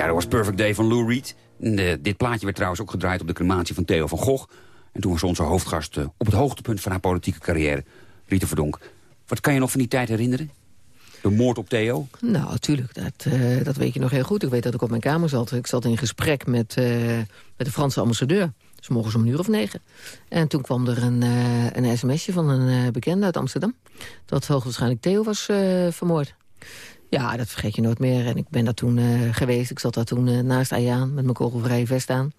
Ja, dat was Perfect Day van Lou Reed. Eh, dit plaatje werd trouwens ook gedraaid op de crematie van Theo van Gogh. En toen was onze hoofdgast eh, op het hoogtepunt van haar politieke carrière, Rita Verdonk. Wat kan je nog van die tijd herinneren? De moord op Theo? Nou, natuurlijk. Dat, eh, dat weet je nog heel goed. Ik weet dat ik op mijn kamer zat. Ik zat in gesprek met, met de Franse ambassadeur. Dus morgens om een uur of negen. En toen kwam er een, een sms'je van een bekende uit Amsterdam. Dat hoogstwaarschijnlijk Theo was vermoord. Ja, dat vergeet je nooit meer. En ik ben daar toen eh, geweest. Ik zat daar toen eh, naast Ayaan met mijn kogelvrije vest aan.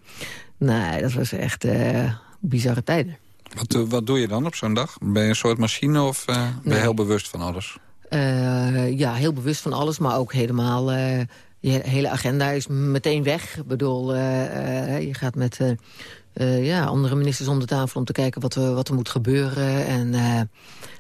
Nee, dat was echt eh, bizarre tijden. Wat, wat doe je dan op zo'n dag? Ben je een soort machine of ben je heel bewust van alles? Ja, heel bewust van alles, maar ook helemaal... je hele agenda is meteen weg. Ik bedoel, je gaat met eh, ja, andere ministers om de tafel... om te kijken wat er, wat er moet gebeuren. En, eh,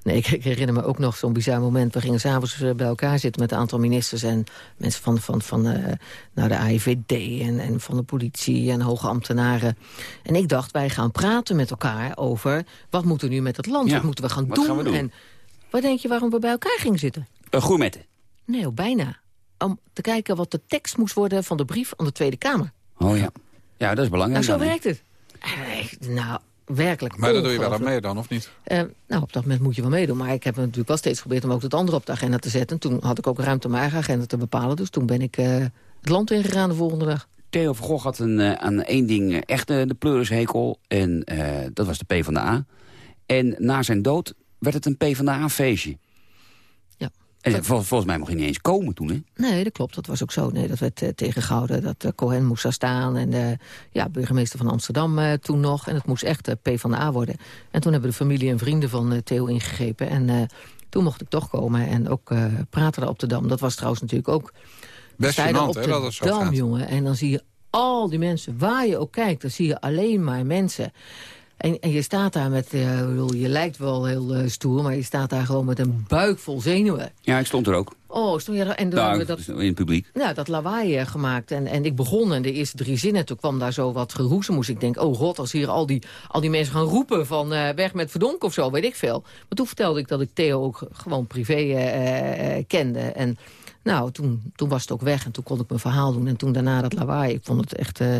nee, ik, ik herinner me ook nog zo'n bizar moment. We gingen s'avonds eh, bij elkaar zitten met een aantal ministers... en mensen van, van, van eh, nou, de AIVD en, en van de politie en hoge ambtenaren. En ik dacht, wij gaan praten met elkaar over... wat moeten we nu met het land? Ja, wat moeten we gaan doen? gaan we doen? En wat denk je waarom we bij elkaar gingen zitten? Een gourmetten. Nee, oh, bijna. Om te kijken wat de tekst moest worden van de brief aan de Tweede Kamer. Oh ja. Ja, dat is belangrijk. Nou, zo werkt het. Nou, werkelijk Maar daar doe je wel aan mee dan, of niet? Eh, nou, op dat moment moet je wel meedoen. Maar ik heb natuurlijk wel steeds geprobeerd om ook het andere op de agenda te zetten. Toen had ik ook ruimte om mijn eigen agenda te bepalen. Dus toen ben ik eh, het land ingegaan de volgende dag. Theo van Gogh had een, eh, aan één ding echt de pleurishekel. En eh, dat was de PvdA. En na zijn dood werd het een PvdA-feestje. En vol- volgens mij mocht hij niet eens komen toen, hè? Nee, dat klopt. Dat was ook zo. Nee, dat werd eh, tegengehouden. Dat eh, Cohen moest daar staan. En de ja, burgemeester van Amsterdam eh, toen nog. En het moest echt eh, P van de A worden. En toen hebben de familie en vrienden van eh, Theo ingegrepen. En eh, toen mocht ik toch komen. En ook eh, praten daar op de Dam. Dat was trouwens natuurlijk ook... Best je gênant, hè, de dat het zo Dam, gaat. jongen. En dan zie je al die mensen. Waar je ook kijkt, dan zie je alleen maar mensen. En, en je staat daar met... bedoel, je lijkt wel heel eh, stoer, maar je staat daar gewoon met een buik vol zenuwen. Ja, ik stond er ook. Oh, stond je er? En toen Daar, hebben we dat in het publiek. ja, dat lawaai eh, gemaakt. En, en ik begon en de eerste drie zinnen, toen kwam daar zo wat geroezemoes. Moest ik denk, oh god, als hier al die, al die mensen gaan roepen van eh, weg met Verdonk of zo, weet ik veel. Maar toen vertelde ik dat ik Theo ook gewoon privé kende. En nou, toen, toen was het ook weg en toen kon ik mijn verhaal doen. En toen daarna dat lawaai, ik vond het echt, eh,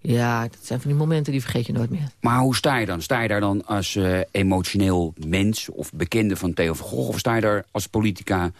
ja, dat zijn van die momenten die vergeet je nooit meer. Maar hoe sta je dan? Sta je daar dan als eh, emotioneel mens of bekende van Theo van Gogh... of sta je daar als politica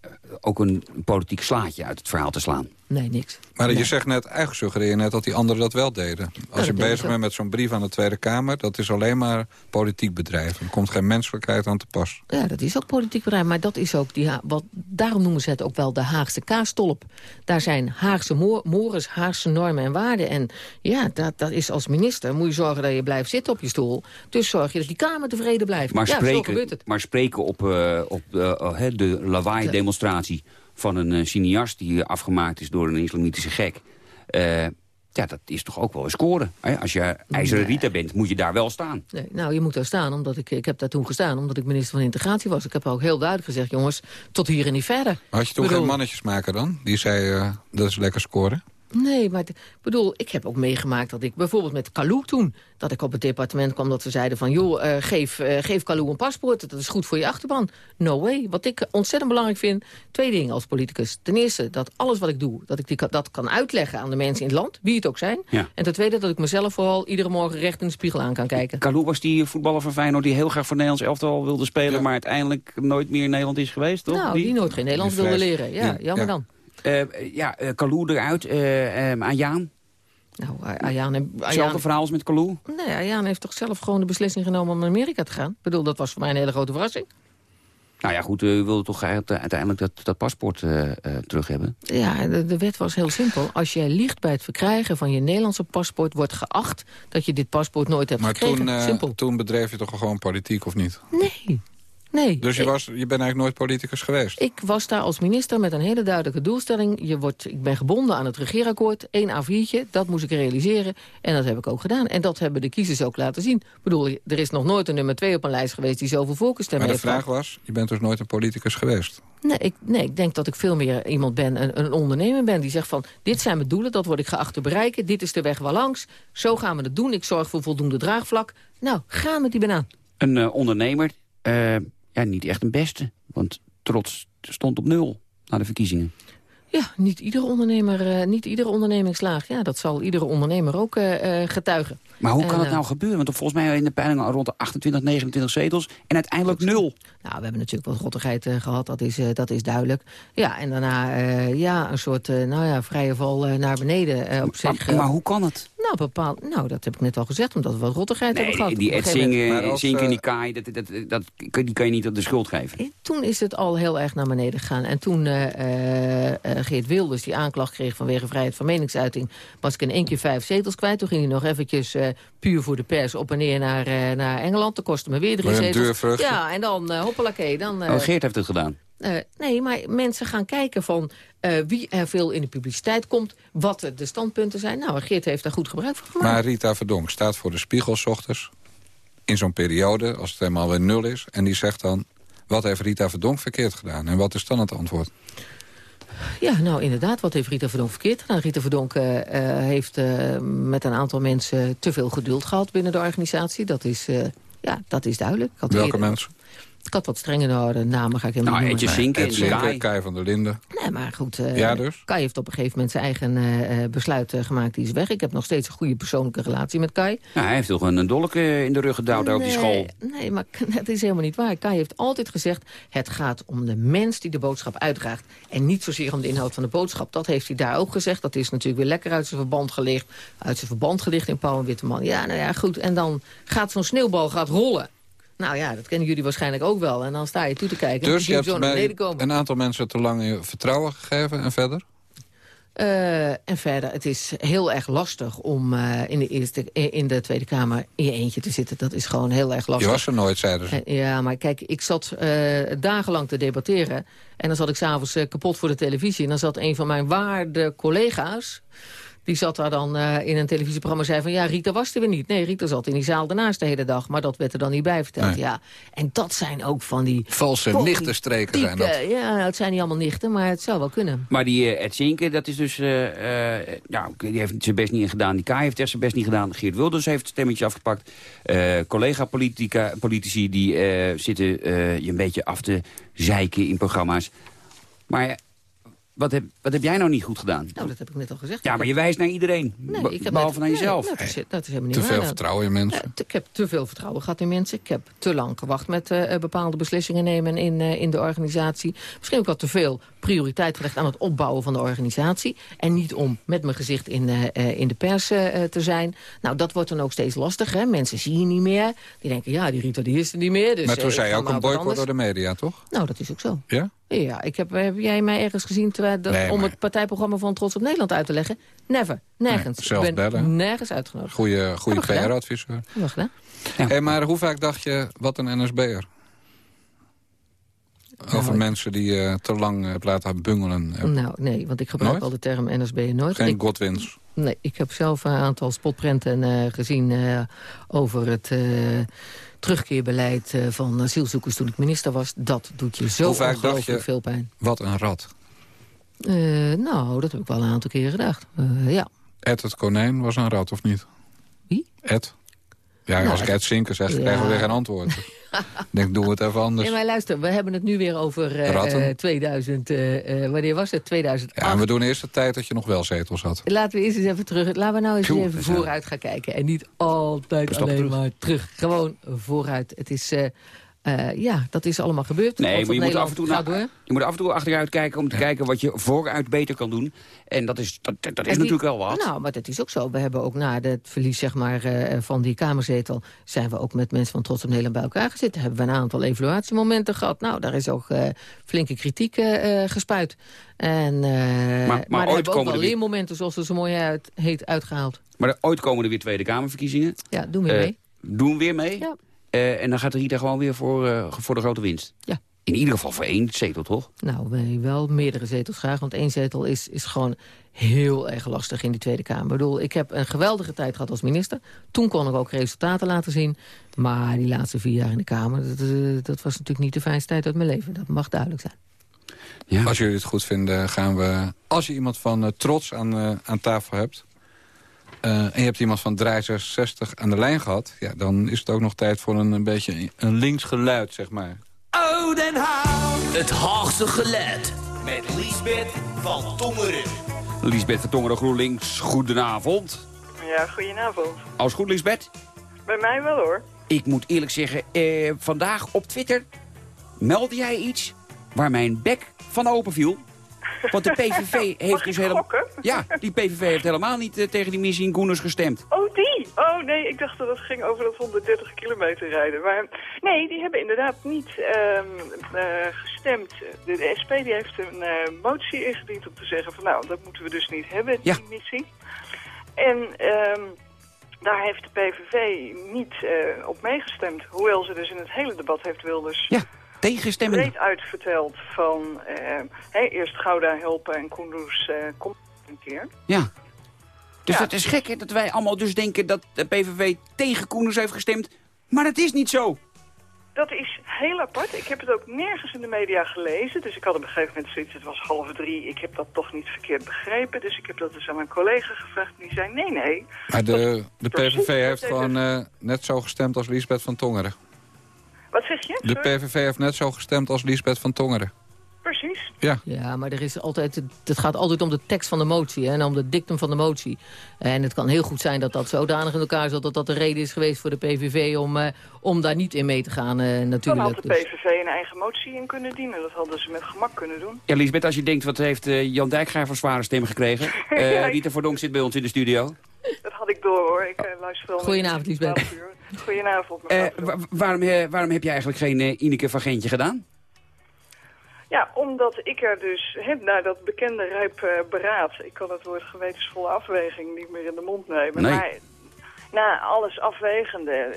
eh, ook een, een politiek slaatje uit het verhaal te slaan? Nee, niks. Maar Nee. je zegt net, eigenlijk suggereer je net dat die anderen dat wel deden. Als je bezig bent met zo'n brief aan de Tweede Kamer... dat is alleen maar politiek bedrijf. Er komt geen menselijkheid aan te pas. Ja, dat is ook politiek bedrijf, maar dat is ook die, wat, daarom noemen ze het ook wel de Haagse kaastolp. Daar zijn Haagse mo mores, Haagse normen en waarden. En ja, dat, dat is als minister, moet je zorgen dat je blijft zitten op je stoel. Dus zorg je dat die Kamer tevreden blijft. Maar ja, zo gebeurt spreken, het. maar spreken op, eh, op de, hè, de lawaai-demonstratie van een eh, cineast... die afgemaakt is door een islamitische gek... eh, ja, dat is toch ook wel een scoren. Hè? Als je IJzeren Rita bent, moet je daar wel staan. Nee, nou, je moet daar staan, omdat ik, ik heb daar toen gestaan... omdat ik minister van Integratie was. Ik heb ook heel duidelijk gezegd, jongens, tot hier en niet verder. Maar had je toen Bedoel- geen mannetjesmaker dan? Die zei, eh, dat is lekker scoren. Nee, maar ik bedoel, ik heb ook meegemaakt dat ik bijvoorbeeld met Kalou toen... dat ik op het departement kwam dat ze zeiden van... joh, eh, geef, eh, geef Kalou een paspoort, dat is goed voor je achterban. No way. Wat ik ontzettend belangrijk vind, twee dingen als politicus. Ten eerste, dat alles wat ik doe, dat ik die, dat kan uitleggen aan de mensen in het land... wie het ook zijn. Ja. En ten tweede, dat ik mezelf vooral iedere morgen recht in de spiegel aan kan kijken. Kalou was die voetballer van Feyenoord die heel graag voor Nederlands elftal wilde spelen... maar uiteindelijk nooit meer in Nederland is geweest, toch? Nou, die nooit geen Nederlands wilde leren. Ja, jammer ja. dan. Eh, ja, eh, Kalou eruit, eh eh, Ayaan. Nou, Ayaan... Hetzelfde Ayaan verhaal als met Kalou. nee, Ayaan heeft toch zelf gewoon de beslissing genomen om naar Amerika te gaan? Ik bedoel, dat was voor mij een hele grote verrassing. Nou ja, goed, u wilde toch uite- uiteindelijk dat, dat paspoort eh, eh, terug hebben. Ja, de, de wet was heel simpel. Als jij liegt bij het verkrijgen van je Nederlandse paspoort... wordt geacht dat je dit paspoort nooit hebt Maar gekregen. toen, eh, simpel. toen bedreef je toch gewoon politiek, of niet? Nee. Nee. Dus je, ik- was, je bent eigenlijk nooit politicus geweest? Ik was daar als minister met een hele duidelijke doelstelling. Je wordt, ik ben gebonden aan het regeerakkoord. één A4'tje, dat moest ik realiseren. En dat heb ik ook gedaan. En dat hebben de kiezers ook laten zien. Ik bedoel, er is nog nooit een nummer twee op een lijst geweest... die zoveel voorkeurstemmen Maar de heeft vraag was, je bent dus nooit een politicus geweest. Nee ik, nee, ik denk dat ik veel meer iemand ben, een, een ondernemer ben... die zegt van, dit zijn mijn doelen, dat word ik geacht te bereiken... dit is de weg waar langs, zo gaan we het doen. Ik zorg voor voldoende draagvlak. Nou, ga met die banaan. Een eh, ondernemer, eh, ja, niet echt een beste. Want trots stond op nul na de verkiezingen. Ja, niet iedere ondernemer, eh, niet iedere onderneming slaagt. Ja, dat zal iedere ondernemer ook eh, eh, getuigen. Maar hoe kan het nou gebeuren? Want volgens mij in de peilingen al rond de 28, 29 zetels. En uiteindelijk nul. Nou, we hebben natuurlijk wat rottigheid eh, gehad, dat is, dat is duidelijk. Ja, en daarna ja, een soort nou ja, vrije val naar beneden op zich. Maar, maar hoe kan het? Nou, bepaald, nou, dat heb ik net al gezegd, omdat we wat rottigheid hebben gehad. Nee, die Op een Ed gegeven moment- Zingen, als, Zinken, eh, die Kai, dat, dat, dat, dat, die kan je niet op de schuld geven. Toen is het al heel erg naar beneden gegaan. En toen eh, eh, eh, Geert Wilders die aanklacht kreeg vanwege vrijheid van meningsuiting... was ik in één keer vijf zetels kwijt. Toen ging hij nog eventjes eh, puur voor de pers op en neer naar, eh, naar Engeland. Dat kostte me weer drie zetels. Ja, en dan uh, hoppelakee. Dan, eh, Oh, Geert heeft het gedaan. Eh, nee, maar mensen gaan kijken van eh, wie er veel in de publiciteit komt... wat de standpunten zijn. Nou, Geert heeft daar goed gebruik van gemaakt. Maar Rita Verdonk staat voor de spiegel ochtends... in zo'n periode, als het helemaal weer nul is... en die zegt dan, wat heeft Rita Verdonk verkeerd gedaan? En wat is dan het antwoord? Ja, nou inderdaad, wat heeft Rita Verdonk verkeerd gedaan? Rita Verdonk eh, heeft met een aantal mensen te veel geduld gehad binnen de organisatie. Dat is, ja, dat is duidelijk. Had Welke eerder- mensen? Ik had wat strengere namen, ga ik helemaal Nou, niet noemen. Ed Kai. Kai van der Linden. Nee, maar goed. eh, Ja, dus? Kai heeft op een gegeven moment zijn eigen eh, eh, besluit gemaakt. Die is weg. Ik heb nog steeds een goede persoonlijke relatie met Kai. Nou, hij heeft toch een, een dolk in de rug gedouwd daar op die school. Nee, nee, maar [LAUGHS] dat is helemaal niet waar. Kai heeft altijd gezegd, het gaat om de mens die de boodschap uitdraagt. En niet zozeer om de inhoud van de boodschap. Dat heeft hij daar ook gezegd. Dat is natuurlijk weer lekker uit zijn verband gelicht. Uit zijn verband gelicht in Pauw en Witteman. Ja, nou ja, goed. En dan gaat zo'n sneeuwbal gaat rollen. Nou ja, dat kennen jullie waarschijnlijk ook wel. En dan sta je toe te kijken. en Dus je hebt zo naar beneden komen. een aantal mensen te lang je vertrouwen gegeven en verder? Eh, en verder, het is heel erg lastig om eh, in, de eerste, in de Tweede Kamer in je eentje te zitten. Dat is gewoon heel erg Je lastig. was er nooit, zeiden ze. Eh, Ja, maar kijk, ik zat dagenlang te debatteren. En dan zat ik s'avonds kapot voor de televisie. En dan zat een van mijn waarde collega's... Die zat daar dan uh, in een televisieprogramma en zei van... ja, Rita was er weer niet. Nee, Rita zat in die zaal daarnaast de hele dag. Maar dat werd er dan niet bij verteld. Nee. Ja. En dat zijn ook van die... Valse nichtenstreken zijn dat. Ja, het zijn niet allemaal nichten, maar het zou wel kunnen. Maar die eh, Ed Zinken, dat is dus... eh, eh, ja, oké, die heeft zijn best niet gedaan. Die Kai heeft echt zijn best niet gedaan. Geert Wilders heeft het stemmetje afgepakt. Eh, Collega-politici die eh, zitten eh, je een beetje af te zeiken in programma's. Maar eh, wat heb, wat heb jij nou niet goed gedaan? Nou, dat heb ik net al gezegd. Ja, maar je wijst naar iedereen. Nee, be- ik heb behalve net- naar jezelf. Nee, dat, is, dat is helemaal niet Te waar. veel Nou, vertrouwen in mensen. Ja, t- ik heb te veel vertrouwen gehad in mensen. Ik heb te lang gewacht met eh, bepaalde beslissingen nemen in, eh, in de organisatie. Misschien ook wat te veel prioriteit gelegd aan het opbouwen van de organisatie. En niet om met mijn gezicht in, eh, eh, in de pers eh, te zijn. Nou, dat wordt dan ook steeds lastiger. Mensen zien je niet meer. Die denken, ja, die Rita die is er niet meer. Dus, maar toen eh, zei je ook een boycott door de media, toch? Nou, dat is ook zo. Ja? Ja, ik heb, heb jij mij ergens gezien terwijl de- Nee, om maar- het partijprogramma van Trots op Nederland uit te leggen? Never. Nergens. Nee, zelf ik ben bellen. nergens uitgenodigd. Goeie, goede gedaan. PR-adviseur. Hey, maar hoe vaak dacht je, wat een NSB'er? Over Nou, mensen die je te lang hebt laten bungelen. Heb- Nou, nee, want ik gebruik Nooit? al de term NSB nooit. Geen Ik- Godwins. Nee, ik heb zelf een aantal spotprenten eh, gezien eh, over het eh, terugkeerbeleid eh, van asielzoekers toen ik minister was. Dat doet je zo ongelooflijk veel pijn. Wat een rat. Eh, nou, dat heb ik wel een aantal keren gedacht. Eh, ja. Ed het konijn was een rat, of niet? Wie? Ed. Ja, Nou, als ik Ed- Ed Zinker zeg, Ja. krijgen we weer geen antwoord. ik [LAUGHS] denk, doe het even anders. Nee, maar luister, we hebben het nu weer over eh, Ratten. eh, 2000... eh, eh, wanneer was het? 2008. Ja, en we doen eerst de tijd dat je nog wel zetels had. Laten we eerst eens even terug. Laten we nou eens even we vooruit gaan kijken. En niet altijd alleen terug. maar terug. Gewoon vooruit. Het is... eh, ja, dat is allemaal gebeurd. Nee, maar je moet, af en toe je moet af en toe achteruit kijken om te kijken wat je vooruit beter kan doen. En dat is, dat, dat is En die- natuurlijk wel wat. Nou, maar dat is ook zo. We hebben ook na het verlies zeg maar, eh, van die Kamerzetel... zijn we ook met mensen van Trots op Nederland bij elkaar gezeten. Hebben we een aantal evaluatiemomenten gehad. Nou, daar is ook eh, flinke kritiek gespuit. En, eh, maar maar maar ooit er hebben ook komen wel er weer- leermomenten, zoals het zo mooi uit, heet, uitgehaald. Maar er- ooit komen er weer Tweede Kamerverkiezingen. Ja, doen we mee. Doen weer mee. Ja. Eh, en dan gaat Rita gewoon weer voor, eh, voor de grote winst. Ja. In ieder geval voor één zetel, toch? Nou, wij wel meerdere zetels graag, want één zetel is, is gewoon heel erg lastig in die Tweede Kamer. Ik bedoel, ik heb een geweldige tijd gehad als minister. Toen kon ik ook resultaten laten zien. Maar die laatste vier jaar in de Kamer, dat, eh, dat was natuurlijk niet de fijnste tijd uit mijn leven. Dat mag duidelijk zijn. Als jullie het goed vinden, gaan we... Als je iemand van Trots aan, aan tafel hebt... eh, en je hebt iemand van Draai 66 aan de lijn gehad... Ja, dan is het ook nog tijd voor een, een beetje een links geluid, zeg maar. Oh, Den Haag. Het Haagse geluid. Met Liesbeth van Tongeren. Liesbeth van Tongeren GroenLinks, goedenavond. Ja, goedenavond. Alles goed, Liesbeth? Bij mij wel hoor. Ik moet eerlijk zeggen, eh, vandaag op Twitter meldde jij iets waar mijn bek van open viel. Want de PVV [LAUGHS] heeft dus helemaal... Ja, die PVV heeft helemaal niet eh, tegen die missie in Koeners gestemd. Oh, die? Oh nee, ik dacht dat het ging over dat 130 kilometer rijden. Maar nee, die hebben inderdaad niet ehm, eh, gestemd. De, de SP die heeft een eh, motie ingediend om te zeggen van nou, dat moeten we dus niet hebben, die missie. En ehm, daar heeft de PVV niet op meegestemd. Hoewel ze dus in het hele debat heeft Wilders ja, tegenstemmen. breed uitverteld van eh, hè, eerst Gouda helpen en Koendoes uh, komt een keer. Ja. Dus Ja. dat is gek hè, dat wij allemaal dus denken dat de PVV tegen Koeners heeft gestemd. Maar dat is niet zo. Dat is heel apart. Ik heb het ook nergens in de media gelezen. Dus ik had op een gegeven moment zoiets, het was half drie. Ik heb dat toch niet verkeerd begrepen. Dus ik heb dat dus aan mijn collega gevraagd. En die zei, nee, nee. Maar de, de PVV heeft gewoon eh, net zo gestemd als Liesbeth van Tongeren. Wat zeg je? De? PVV heeft net zo gestemd als Liesbeth van Tongeren. Precies. Ja. Ja, maar er is altijd, het gaat altijd om de tekst van de motie hè, en om de dictum van de motie. En het kan heel goed zijn dat dat zodanig in elkaar zat... dat dat de reden is geweest voor de PVV om, eh, om daar niet in mee te gaan eh, Dan had natuurlijk. de Dus- PVV een eigen motie in kunnen dienen. Dat hadden ze met gemak kunnen doen. Ja, Liesbeth, als je denkt, wat heeft eh, Jan Dijkgraaf voor zware stem gekregen? [LAUGHS] Eh Ja, ik- Rita Verdonk zit bij ons in de studio. Dat door hoor. Ik eh, luister wel. Goedenavond, de Liesbeth. 12 uur. Goedenavond. Eh, mevrouw. wa- waarom, eh, waarom heb je eigenlijk geen eh, Ineke van Gentje gedaan? Ja, omdat ik er dus, hè, naar dat bekende rijp eh, beraad, ik kan het woord gewetensvolle afweging niet meer in de mond nemen. Nee. Maar na alles afwegende,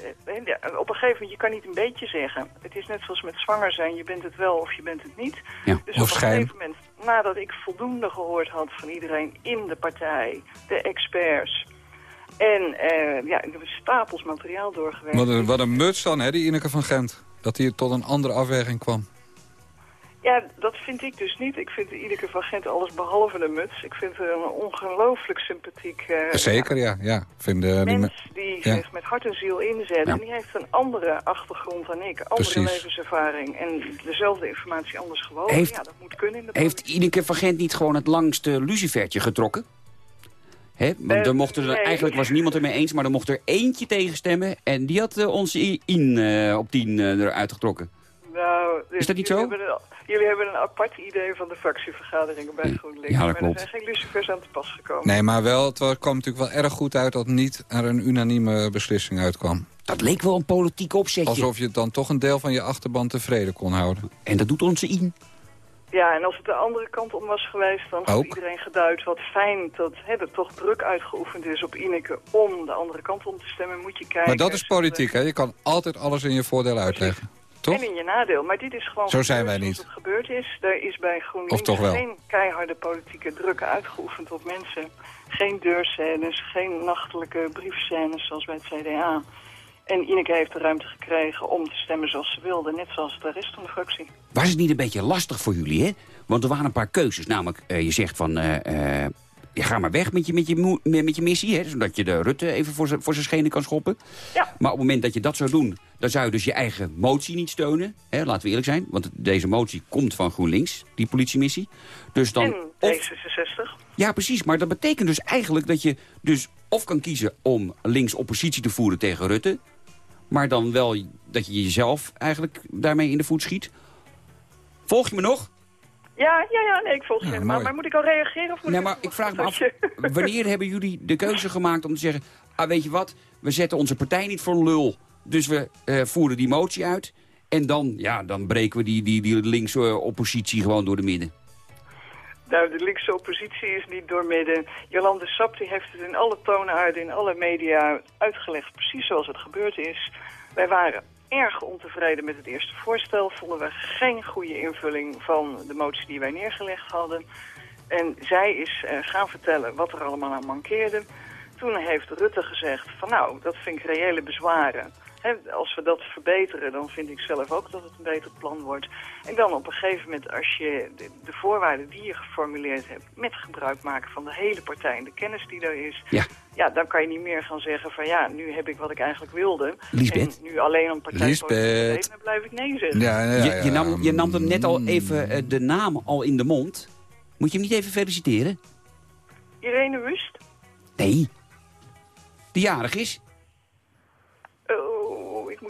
op een gegeven moment, je kan niet een beetje zeggen. Het is net zoals met zwanger zijn, je bent het wel of je bent het niet. Ja, Dus of op een schijn. gegeven moment, nadat ik voldoende gehoord had van iedereen in de partij, de experts... En eh, ja, ik heb stapels materiaal doorgewerkt. Wat een, wat een muts dan, hè, die Ineke van Gent. Dat hij tot een andere afweging kwam. Ja, dat vind ik dus niet. Ik vind Ineke van Gent alles behalve de muts. Ik vind haar een ongelooflijk sympathiek eh, Zeker, ja. ja. Die me- mens die ja. zich met hart en ziel inzet. Ja. En die heeft een andere achtergrond dan ik. Andere Precies. levenservaring. En dezelfde informatie anders gewogen. Heeft- ja, dat moet kunnen in de Heeft Ineke van Gent niet gewoon het langste lucifertje getrokken? Hè? Want er mochten er, nee. eigenlijk was niemand het mee eens, maar er mocht er eentje tegenstemmen. En die had eh, ons i- in eh, op 10 eh, eruit getrokken. Nou, Is dat niet jullie zo? Hebben een, jullie hebben een apart idee van de fractievergaderingen bij GroenLinks. ja, dat maar klopt. er zijn geen lucifers aan te pas gekomen. Nee, maar wel, het wa- kwam natuurlijk wel erg goed uit dat niet er een unanieme beslissing uitkwam. Dat leek wel een politiek opzetje. Alsof je dan toch een deel van je achterban tevreden kon houden. En dat doet onze in. Ja, en als het de andere kant om was geweest, dan had Ook. iedereen geduid wat fijn dat hè, er toch druk uitgeoefend is op Ineke om de andere kant om te stemmen. Moet je kijken. Maar dat is politiek, hè? Je kan altijd alles in je voordeel uitleggen. Toch? En in je nadeel. Maar dit is gewoon Zo zijn wij niet. het gebeurd is. Er is bij GroenLinks geen keiharde politieke druk uitgeoefend op mensen. Geen deurscènes, geen nachtelijke briefscènes zoals bij het CDA. En Ineke heeft de ruimte gekregen om te stemmen zoals ze wilde. Net zoals de rest van de fractie. Was het niet een beetje lastig voor jullie, hè? Want er waren een paar keuzes. Namelijk, eh, je zegt van... eh, eh, je ga maar weg met je, met je, met je missie, hè? Zodat je de Rutte even voor zijn schenen kan schoppen. Ja. Maar op het moment dat je dat zou doen... dan zou je dus je eigen motie niet steunen. Hè? Laten we eerlijk zijn. Want deze motie komt van GroenLinks, die politiemissie. Dus dan... en of, D66. ja, precies. Maar dat betekent dus eigenlijk dat je dus of kan kiezen om links oppositie te voeren tegen Rutte... maar dan wel dat je jezelf eigenlijk daarmee in de voet schiet. Volg je me nog? Ja, ja, ja, nee, ik volg je mooi. Maar moet ik al reageren? Of moet Nee, ik maar ik vraag me af, [LAUGHS] wanneer hebben jullie de keuze gemaakt om te zeggen... ah, weet je wat, we zetten onze partij niet voor lul. Dus we eh, voeren die motie uit. En dan, ja, dan breken we die, die, die linkse oppositie gewoon door de midden. Nou, de linkse oppositie is niet doormidden. Jolande Sap die heeft het in alle toonaarden, in alle media uitgelegd. Precies zoals het gebeurd is. Wij waren erg ontevreden met het eerste voorstel. Vonden we geen goede invulling van de motie die wij neergelegd hadden. En zij is eh, gaan vertellen wat er allemaal aan mankeerde. Toen heeft Rutte gezegd van nou, dat vind ik reële bezwaren. Als we dat verbeteren, dan vind ik zelf ook dat het een beter plan wordt. En dan op een gegeven moment, als je de, de voorwaarden die je geformuleerd hebt... met gebruik maken van de hele partij en de kennis die er is... Ja. ja, dan kan je niet meer gaan zeggen van ja, nu heb ik wat ik eigenlijk wilde. Lisbeth? En nu alleen om partij Lisbeth. dan blijf ik nee zeggen. Ja, ja, Je, ja, je, nam, je nam hem net al mm. even eh, de naam al in de mond. Moet je hem niet even feliciteren? Irene Wust? Nee. Die jarig is.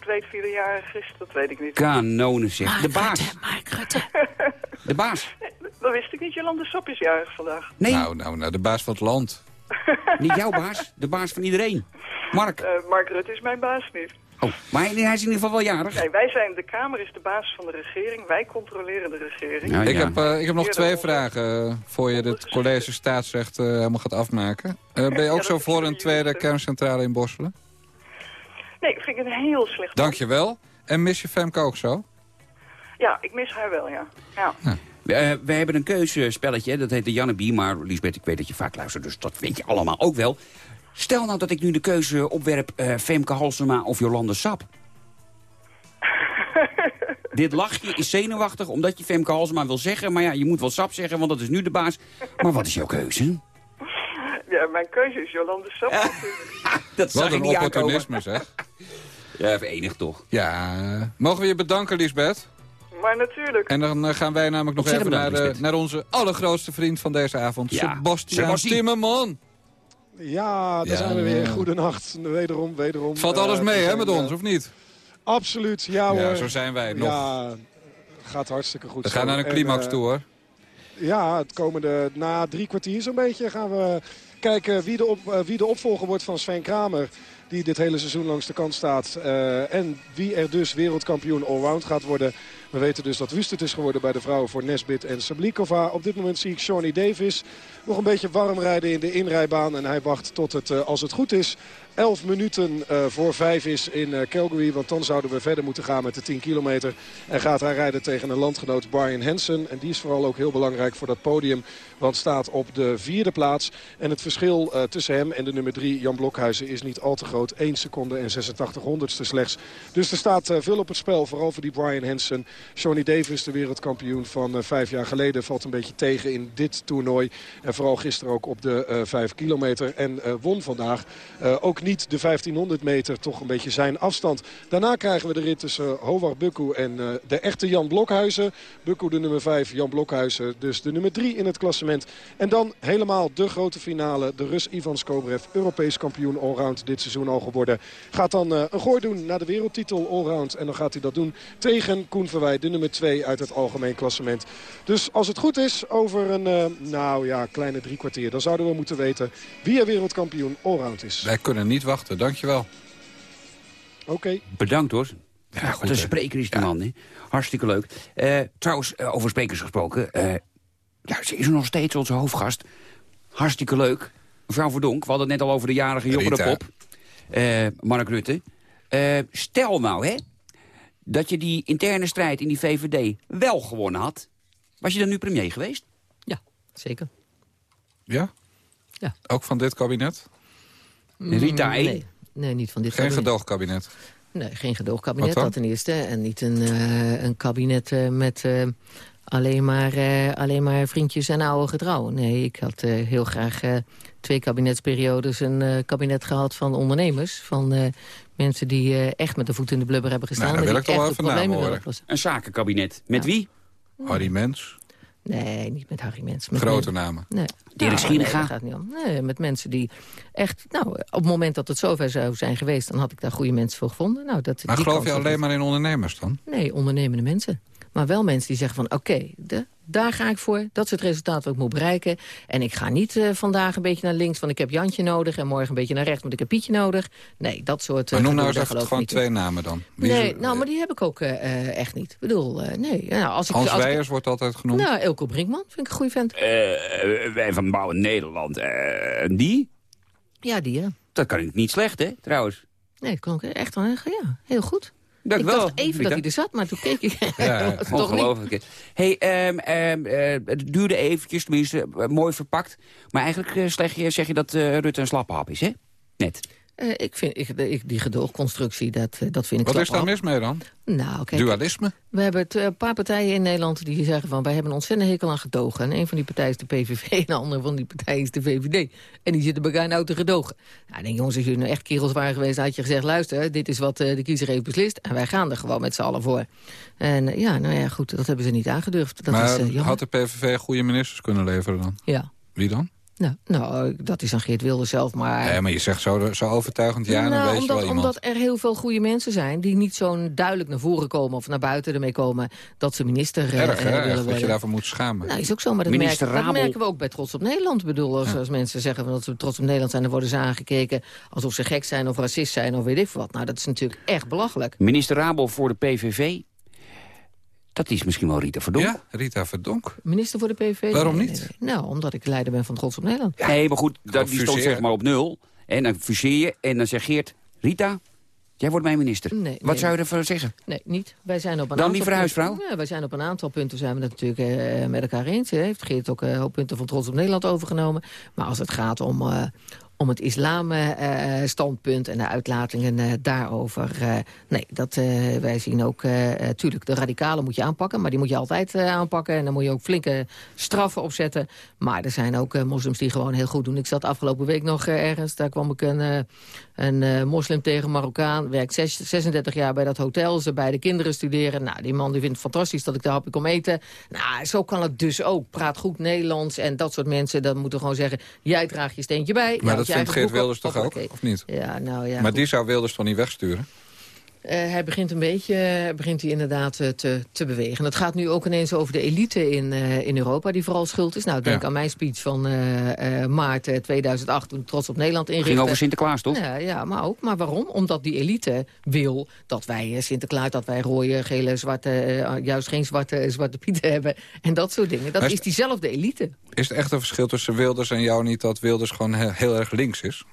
Oh, ik moet weten wie de jarig is, dat weet ik niet. Kanonen zeg. De baas. Mark Rutte. [LAUGHS] De baas. Dat wist ik niet, Jolande Sap is jarig vandaag. Nee, Nou, nou, nou, de baas van het land. [LAUGHS] niet jouw baas. De baas van iedereen. Mark. Eh, Mark Rutte is mijn baas niet. Oh, maar hij, hij is in ieder geval wel jarig. Nee, wij zijn, de Kamer is de baas van de regering. Wij controleren de regering. Nou, Ik, ja. heb, eh, ik heb nog twee vragen eh, voor je dit college staatsrecht helemaal gaat afmaken. Eh, ben je ook zo voor een tweede kerncentrale in Borselen? Nee, ik vind het een heel slecht. Dankjewel. En mis je Femke ook zo? Ja, ik mis haar wel, ja. ja. Eh, we hebben een keuzespelletje, dat heet de Janneby. Maar Lisbeth, ik weet dat je vaak luistert, dus dat weet je allemaal ook wel. Stel nou dat ik nu de keuze opwerp eh, Femke Halsema of Jolande Sap. [LAUGHS] Dit lachje is zenuwachtig omdat je Femke Halsema wil zeggen. Maar ja, je moet wel Sap zeggen, want dat is nu de baas. Maar wat is jouw keuze? Ja, mijn keuze is Jolande Sap. [LAUGHS] Dat zag Wat ik een opportunisme zeg. Ja, verenigd toch. Ja, mogen we je bedanken Lisbeth? Maar natuurlijk. En dan eh, gaan wij namelijk nog even naar, de- Lisbeth. naar onze allergrootste vriend van deze avond. Ja, Sebastian. Timmerman. Ja, daar Ja. zijn we weer. Goedenacht. Wederom, wederom. Valt Eh, alles we mee hè, met eh, ons, of niet? Absoluut, ja hoor. Ja, zo zijn wij nog. Ja, gaat hartstikke goed. We zo. gaan naar een En, climax eh, toe hoor. Ja, het komende, na drie kwartier zo'n beetje gaan we kijken wie de, op, eh, wie de opvolger wordt van Sven Kramer. Die dit hele seizoen langs de kant staat. Eh, en wie er dus wereldkampioen allround gaat worden. We weten dus dat Wust het is geworden bij de vrouwen voor Nesbit en Sablikova. Op dit moment zie ik Shawnee Davis nog een beetje warm rijden in de inrijbaan. En hij wacht tot het, eh, als het goed is, 11 minuten eh, voor 5 is in eh, Calgary. Want dan zouden we verder moeten gaan met de 10 kilometer. En gaat hij rijden tegen een landgenoot Brian Hansen. En die is vooral ook heel belangrijk voor dat podium. Want staat op de vierde plaats. En het verschil tussen hem en de nummer 3 Jan Blokhuizen is niet al te groot. 1 seconde en 86 honderdste slechts. Dus er staat veel op het spel. Vooral voor die Brian Hansen. Shawnee Davis, de wereldkampioen van eh, vijf jaar geleden, valt een beetje tegen in dit toernooi. En vooral gisteren ook op de eh 5 kilometer. En eh, won vandaag ook niet de 1500 meter. Toch een beetje zijn afstand. Daarna krijgen we de rit tussen Howard Bukku en de echte Jan Blokhuizen. Bukku de nummer 5, Jan Blokhuizen dus de nummer 3 in het klassement. En dan helemaal de grote finale. De Rus Ivan Skobrev, Europees kampioen allround dit seizoen al geworden. Gaat dan een gooi doen naar de wereldtitel allround. En dan gaat hij dat doen tegen Koen Verwij, de nummer 2 uit het algemeen klassement. Dus als het goed is, over een eh, nou ja, kleine drie kwartier... dan zouden we moeten weten wie er wereldkampioen allround is. Wij kunnen niet wachten, dankjewel. Oké. Bedankt hoor. Ja, goed, wat een spreker is die man, hè. Hartstikke leuk. Eh, trouwens, eh, over sprekers gesproken. eh, ja, ze is er nog steeds onze hoofdgast. Hartstikke leuk. Mevrouw Verdonk, we hadden het net al over de jarige jongerenpop. Eh Mark Rutte. Eh, stel nou, hè, dat je die interne strijd in die VVD wel gewonnen had. Was je dan nu premier geweest? Zeker. Ja? Ja. Ook van dit kabinet? Rita Mm, E? Nee. nee, niet van dit Geen kabinet. gedoogkabinet? Nee, geen gedoogkabinet, Wat dan? dat ten eerste. En niet een, eh, een kabinet eh, met eh, alleen, maar, eh, alleen maar vriendjes en oude getrouwen. Nee, ik had eh, heel graag eh, twee kabinetsperiodes een eh, kabinet gehad van ondernemers. Van eh, mensen die eh, echt met de voet in de blubber hebben gestaan. Nou, wil ik die toch wel echt even horen. Een zakenkabinet. Met wie? Harry Mens? Nee, niet met Harry Mens. Met Grote men- namen. Nee. Dirk Nou? Nee, dat gaat niet om. Nee, met mensen die echt... Nou, op het moment dat het zover zou zijn geweest... dan had ik daar goede mensen voor gevonden. Nou, dat, Maar die geloof je alleen maar in ondernemers dan? Nee, ondernemende mensen. Maar wel mensen die zeggen van oké, de- daar ga ik voor. Dat is het resultaat wat ik moet bereiken. En ik ga niet eh, vandaag een beetje naar links, want ik heb Jantje nodig. En morgen een beetje naar rechts, want ik heb Pietje nodig. Nee, dat soort... Maar eh, noem nou eens ik gewoon in. twee namen dan. Wie Nee, nou, maar die heb ik ook eh, eh, echt niet. Ik bedoel, eh, nee. Nou, als ik, Hans als ik- Weijers wordt altijd genoemd. Nou, Elko Brinkman vind ik een goede vent. Eh, wij van Bouwen Nederland. eh, die? Ja, die ja. Dat kan ik niet slecht, hè, trouwens. Nee, dat kan ook echt wel. Ja, heel goed. Dank ik wel, dacht even dat hij er zat, maar toen keek ik. Ja, [LAUGHS] toch niet. ongelooflijk. hey, ehm, ehm, eh, het duurde eventjes, tenminste, eh, mooi verpakt. Maar eigenlijk eh, zeg, je, zeg je dat Rutte een slappe hap is, hè? Net. Eh, ik vind ik, ik, die gedoogconstructie, dat, eh, dat vind ik Wat is daar mis mee dan? Nou, kijk, Dualisme? we hebben een paar partijen in Nederland die zeggen van... wij hebben een ontzettend hekel aan gedogen. En een van die partijen is de PVV [LAUGHS] en de andere van die partij is de VVD. En die zitten elkaar nou te gedogen. Nou, ik denk, jongens, als jullie nou echt kerels waren geweest... had je gezegd, luister, dit is wat eh, de kiezer heeft beslist... en wij gaan er gewoon met z'n allen voor. En eh, ja, nou ja, goed, dat hebben ze niet aangedurfd. Dat maar is eh, had de PVV goede ministers kunnen leveren dan? Ja. Wie dan? Nou, nou, dat is aan Geert Wilders zelf, maar... Nee, maar je zegt zo, zo overtuigend ja, dan nou, weet je omdat, wel iemand. omdat er heel veel goede mensen zijn... die niet zo duidelijk naar voren komen of naar buiten ermee komen... dat ze minister eh, Erg, eh, hè? willen Echt, dat je daarvoor moet schamen. Nou, is ook zo, maar dat, Minister merken, dat merken we ook bij Trots op Nederland. Ik bedoel, als, als mensen zeggen dat ze trots op Nederland zijn... dan worden ze aangekeken alsof ze gek zijn of racist zijn of weet ik wat. Nou, dat is natuurlijk echt belachelijk. Minister Rabel voor de PVV. Dat is misschien wel Rita Verdonk. Ja, Rita Verdonk. Minister voor de PVV? Waarom niet? nee, nee. Nou, omdat ik leider ben van Trots op Nederland. Nee, maar goed, dat, die stond zeg maar op nul. En dan fuseer je en dan zegt Geert... Rita, jij wordt mijn minister. Nee, Wat nee. zou je ervan zeggen? Nee, niet. Wij zijn op een Dan aantal liever huisvrouw? punten- Ja, wij zijn op een aantal punten zijn we het natuurlijk eh, met elkaar eens. Hè. Heeft Geert ook eh, een hoop punten van Trots op Nederland overgenomen. Maar als het gaat om, eh, om het islam-standpunt en de uitlatingen eh, daarover... eh, nee, dat, eh, wij zien ook... eh, eh, tuurlijk, de radicalen moet je aanpakken, maar die moet je altijd aanpakken. En dan moet je ook flinke straffen opzetten. Maar er zijn ook moslims die gewoon heel goed doen. Ik zat afgelopen week nog ergens, daar kwam ik een, een moslim tegen Marokkaan. Werkt zes- 36 jaar bij dat hotel, ze beide kinderen studeren. Nou, die man die vindt het fantastisch dat ik daar hapje kom eten. Nou, zo kan het dus ook. Praat goed Nederlands en dat soort mensen. Dan moeten gewoon zeggen, jij draagt je steentje bij. Maar Ja, dat vindt Geert Wilders toch ook, of niet? Ja, nou ja. maar goed. die zou Wilders toch niet wegsturen? Eh, hij begint een beetje eh, begint hij inderdaad eh, te, te bewegen. Het gaat nu ook ineens over de elite in, in Europa die vooral schuld is. Nou, denk Ja. aan mijn speech van maart eh, 2008 toen Trots op Nederland inrichtte. Ging over Sinterklaas, toch? Ja, ja, maar ook. Maar waarom? Omdat die elite wil dat wij Sinterklaas, dat wij rode, gele, zwarte, juist geen zwarte, zwarte pieten hebben. En dat soort dingen. Dat is- is diezelfde elite. Is het echt een verschil tussen Wilders en jou niet dat Wilders gewoon he- heel erg links is?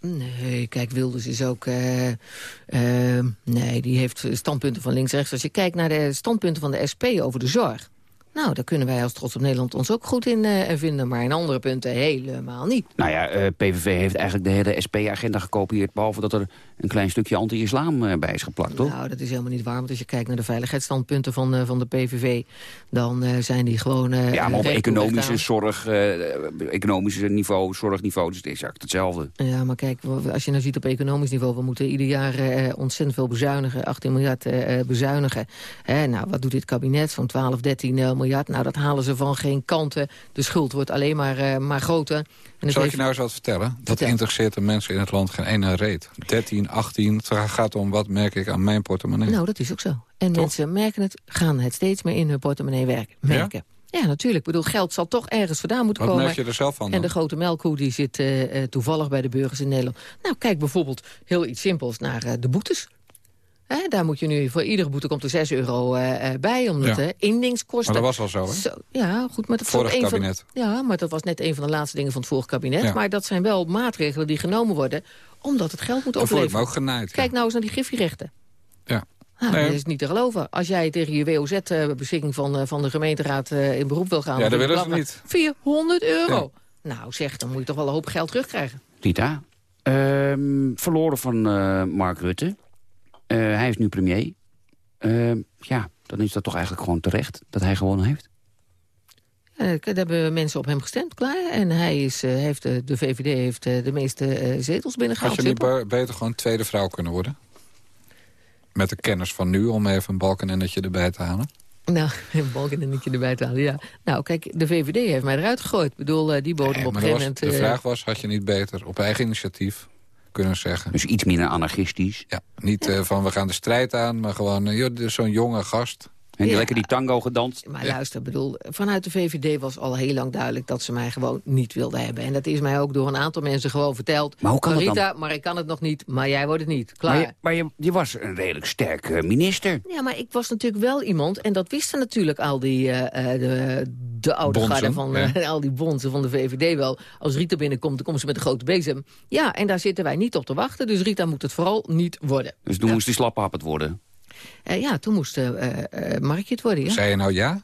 Nee, kijk, Wilders is ook... eh, eh, nee, die heeft standpunten van links-rechts. Als je kijkt naar de standpunten van de SP over de zorg... nou, daar kunnen wij als Trots op Nederland ons ook goed in eh, vinden. Maar in andere punten helemaal niet. Nou ja, PVV heeft eigenlijk de hele SP-agenda gekopieerd... behalve dat er een klein stukje anti-islam eh, bij is geplakt, toch? Nou, dat is helemaal niet waar. Want als je kijkt naar de veiligheidsstandpunten van, eh, van de PVV... dan eh, zijn die gewoon... eh, ja, maar op economische zorg, eh, economische niveau, zorgniveau, dus het is exact hetzelfde. Ja, maar kijk, als je nou ziet op economisch niveau... we moeten ieder jaar eh, ontzettend veel bezuinigen. 18 miljard bezuinigen. Hè, nou, wat doet dit kabinet? Zo'n 12, 13 eh, miljard. Nou, dat halen ze van geen kanten. De schuld wordt alleen maar, eh, maar groter. En Zal ik heeft- je nou eens wat vertellen? Dat interesseert de mensen in het land geen ene reet. 13, 18, het gaat om wat merk ik aan mijn portemonnee. Nou, dat is ook zo. En mensen merken het, gaan het steeds meer in hun portemonnee werken, merken. Ja? natuurlijk. Ik bedoel, geld zal toch ergens vandaan moeten Wat komen. merk je er zelf van En de grote melkkoe die zit eh, eh, toevallig bij de burgers in Nederland. Nou, kijk bijvoorbeeld heel iets simpels naar eh, de boetes. Hè, daar moet je nu, voor iedere boete komt er 6 euro eh, eh, bij, omdat Ja. eh indingskosten... Maar dat was al zo, hè? ja, goed, maar dat Vorig was een van- kabinet. ja, maar dat was net een van de laatste dingen van het vorige kabinet. Ja. Maar dat zijn wel maatregelen die genomen worden, omdat het geld moet Dan voel ik opleveren. ook genaaid. ja. Kijk nou eens naar die griffierechten. Ja. Ah, Nee. Dat is niet te geloven. Als jij tegen je WOZ-beschikking van, eh, van de gemeenteraad eh, in beroep wil gaan... Ja, dat willen ze niet. 400 euro. Nou zeg, dan moet je toch wel een hoop geld terugkrijgen. Rita, ehm, verloren van eh, Mark Rutte. Eh, hij is nu premier. Ehm, ja, dan is dat toch eigenlijk gewoon terecht dat hij gewonnen heeft? Eh, daar hebben mensen op hem gestemd, klaar. En hij is, eh, heeft, eh, de VVD heeft eh, de meeste eh, zetels binnengehaald. Had je niet beter gewoon tweede vrouw kunnen worden? Met de kennis van nu, om even een balkenennetje erbij te halen. Nou, [LAUGHS] een balkenennetje erbij te halen, ja. Nou, kijk, de VVD heeft mij eruit gegooid. Ik bedoel, eh, die bodem Nee, op een gegeven moment... de eh, vraag was, had je niet beter op eigen initiatief kunnen zeggen? Dus iets minder anarchistisch. Ja, niet eh, van we gaan de strijd aan, maar gewoon is zo'n jonge gast. En Ja. lekker die tango gedanst. Maar luister, bedoel, vanuit de VVD was al heel lang duidelijk... dat ze mij gewoon niet wilden hebben. En dat is mij ook door een aantal mensen gewoon verteld. Maar hoe kan dat Rita, dan? maar ik kan het nog niet, maar jij wordt het niet. Klaar. Maar, je, maar je, je was een redelijk sterk eh, minister. Ja, maar ik was natuurlijk wel iemand, en dat wisten natuurlijk al die, eh, eh, de, de oude garde van ja. [LAUGHS] al die bonzen van de VVD wel. Als Rita binnenkomt, dan komt ze met een grote bezem. Ja, en daar zitten wij niet op te wachten, dus Rita moet het vooral niet worden. Dus toen moest hij slaphappend worden. Eh, ja, toen moest eh eh, Markje het worden, ja. Zei je nou ja?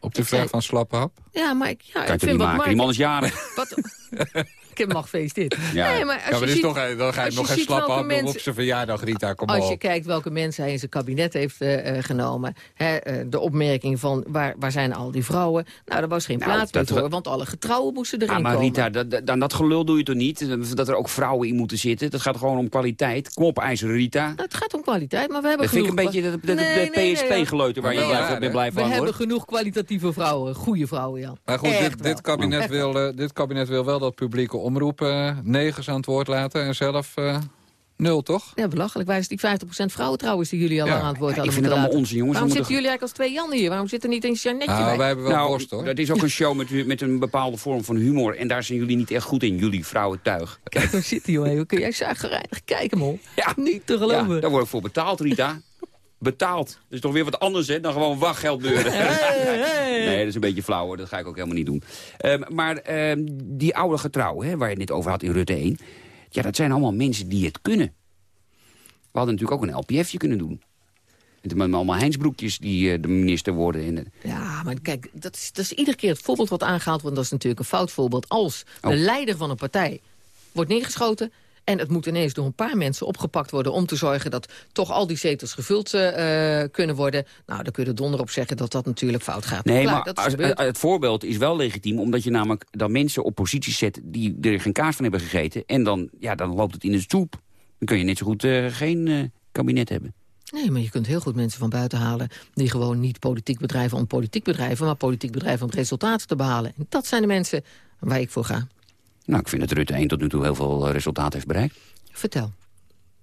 Op de Ik vraag zei- van slappe hap? Ja, maar ik, ja, ik vind niet wat maken? Die man is Mark- jarig. Wat? [LAUGHS] ik heb hem gefeliciteerd. Ja. Nee, maar als Ja, maar je dit ziet, toch, dan ga je nog geen slappe hap doen op mensen- zijn verjaardag, Rita. Kom Als je op. kijkt welke mensen hij in zijn kabinet heeft eh, eh, genomen. Hè, eh, de opmerking van waar, waar zijn al die vrouwen? Nou, daar was geen Nou, plaats meer dat- voor. Want alle getrouwen moesten erin Ah, maar komen. Rita, dat, dat, dat gelul doe je toch niet? Dat er ook vrouwen in moeten zitten? Dat gaat gewoon om kwaliteit. Kom op, IJzer Rita. Nou, het gaat om kwaliteit, maar we hebben Dat vind ik genoeg... een beetje de, Nee, PSP-geleuter waar je Nee, blijft, ja, bent blij We hebben genoeg kwalitatieve vrouwen. Goede vrouwen, Jan. Maar goed, dit, dit, kabinet wil, eh, dit kabinet wil wel dat publieke omroepen eh, negens aan het woord laten... en zelf eh, nul, toch? Ja, belachelijk. Wij zijn die 50% vrouwen trouwens die jullie al Ja. aan het woord Ja, ik hadden vind het moeten allemaal onzin, jongens. Waarom zitten jullie eigenlijk als twee Jan hier? Waarom zit er niet een Jeannetje Nou, bij? wij hebben wel nou, borst, hoor. dat is ook een show met, met een bepaalde vorm van humor. En daar zijn jullie niet echt goed in, jullie vrouwentuig. Kijk, hoe zit hij, joh. Kun jij zagrijnig kijken, man? Ja. Niet te Ja, geloven. daar word ik voor betaald, Rita. Betaald. Dat is toch weer wat anders hè, dan gewoon wachtgeld beuren. Nee, dat is een beetje flauw hoor. Dat ga ik ook helemaal niet doen. Ehm, maar ehm, die oude getrouw, hè, waar je het net over had in Rutte 1... Ja, dat zijn allemaal mensen die het kunnen. We hadden natuurlijk ook een LPFje kunnen doen. Met allemaal Heinsbroekjes die eh, de minister worden. En, eh, Ja, maar kijk, dat is, dat is iedere keer het voorbeeld wat aangehaald wordt. Dat is natuurlijk een fout voorbeeld. Als de Oh. leider van een partij wordt neergeschoten... en het moet ineens door een paar mensen opgepakt worden... om te zorgen dat toch al die zetels gevuld eh, kunnen worden... nou, dan kun je er donder op zeggen dat dat natuurlijk fout gaat. Nee, Klaar, maar als- het voorbeeld is wel legitiem... omdat je namelijk dan mensen op posities zet... die er geen kaas van hebben gegeten. En dan, ja, dan loopt het in de soep. Dan kun je net zo goed eh, geen eh, kabinet hebben. Nee, maar je kunt heel goed mensen van buiten halen... die gewoon niet politiek bedrijven om politiek bedrijven... maar politiek bedrijven om resultaten te behalen. En dat zijn de mensen waar ik voor ga. Nou, ik vind dat Rutte 1 tot nu toe heel veel eh, resultaat heeft bereikt. Vertel.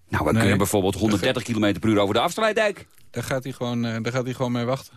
Nou, we Nee. kunnen bijvoorbeeld 130 km per uur over de afsluitdijk. Daar gaat hij gewoon, eh, daar gaat hij gewoon mee wachten.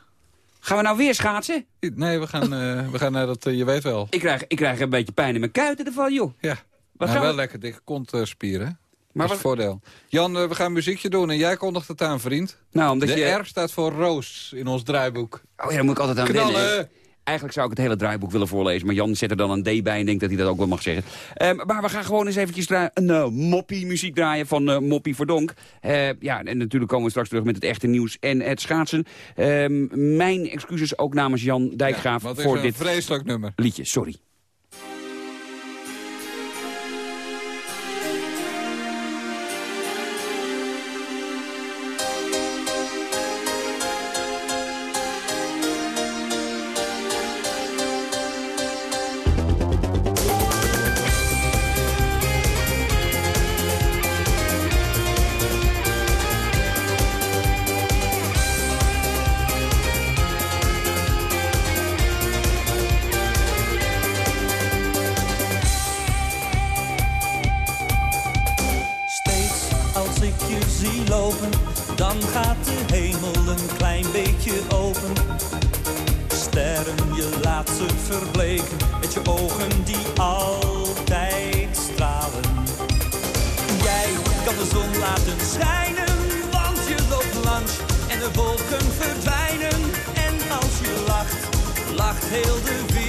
Gaan we nou weer schaatsen? Nee, we gaan, eh, we gaan naar dat, je weet wel. Ik krijg, ik krijg een beetje pijn in mijn kuiten ervan, joh. Ja, Wat maar gaan wel we- lekker dikke kontspieren. Maar dat is het voordeel. Jan, we gaan muziekje doen en jij kondigt het aan, vriend. Nou, omdat de je... R staat voor Roos in ons draaiboek. Oh ja, daar moet ik altijd aan Knallen! Eigenlijk zou ik het hele draaiboek willen voorlezen. Maar Jan zet er dan een D bij en denkt dat hij dat ook wel mag zeggen. Ehm, maar we gaan gewoon eens eventjes een eh, moppie muziek draaien van eh, Moppie Verdonk. Eh, ja, en natuurlijk komen we straks terug met het echte nieuws en het schaatsen. Ehm, mijn excuses ook namens Jan Dijkgraaf Ja, voor dit vreselijk nummer. liedje. Sorry. Heel de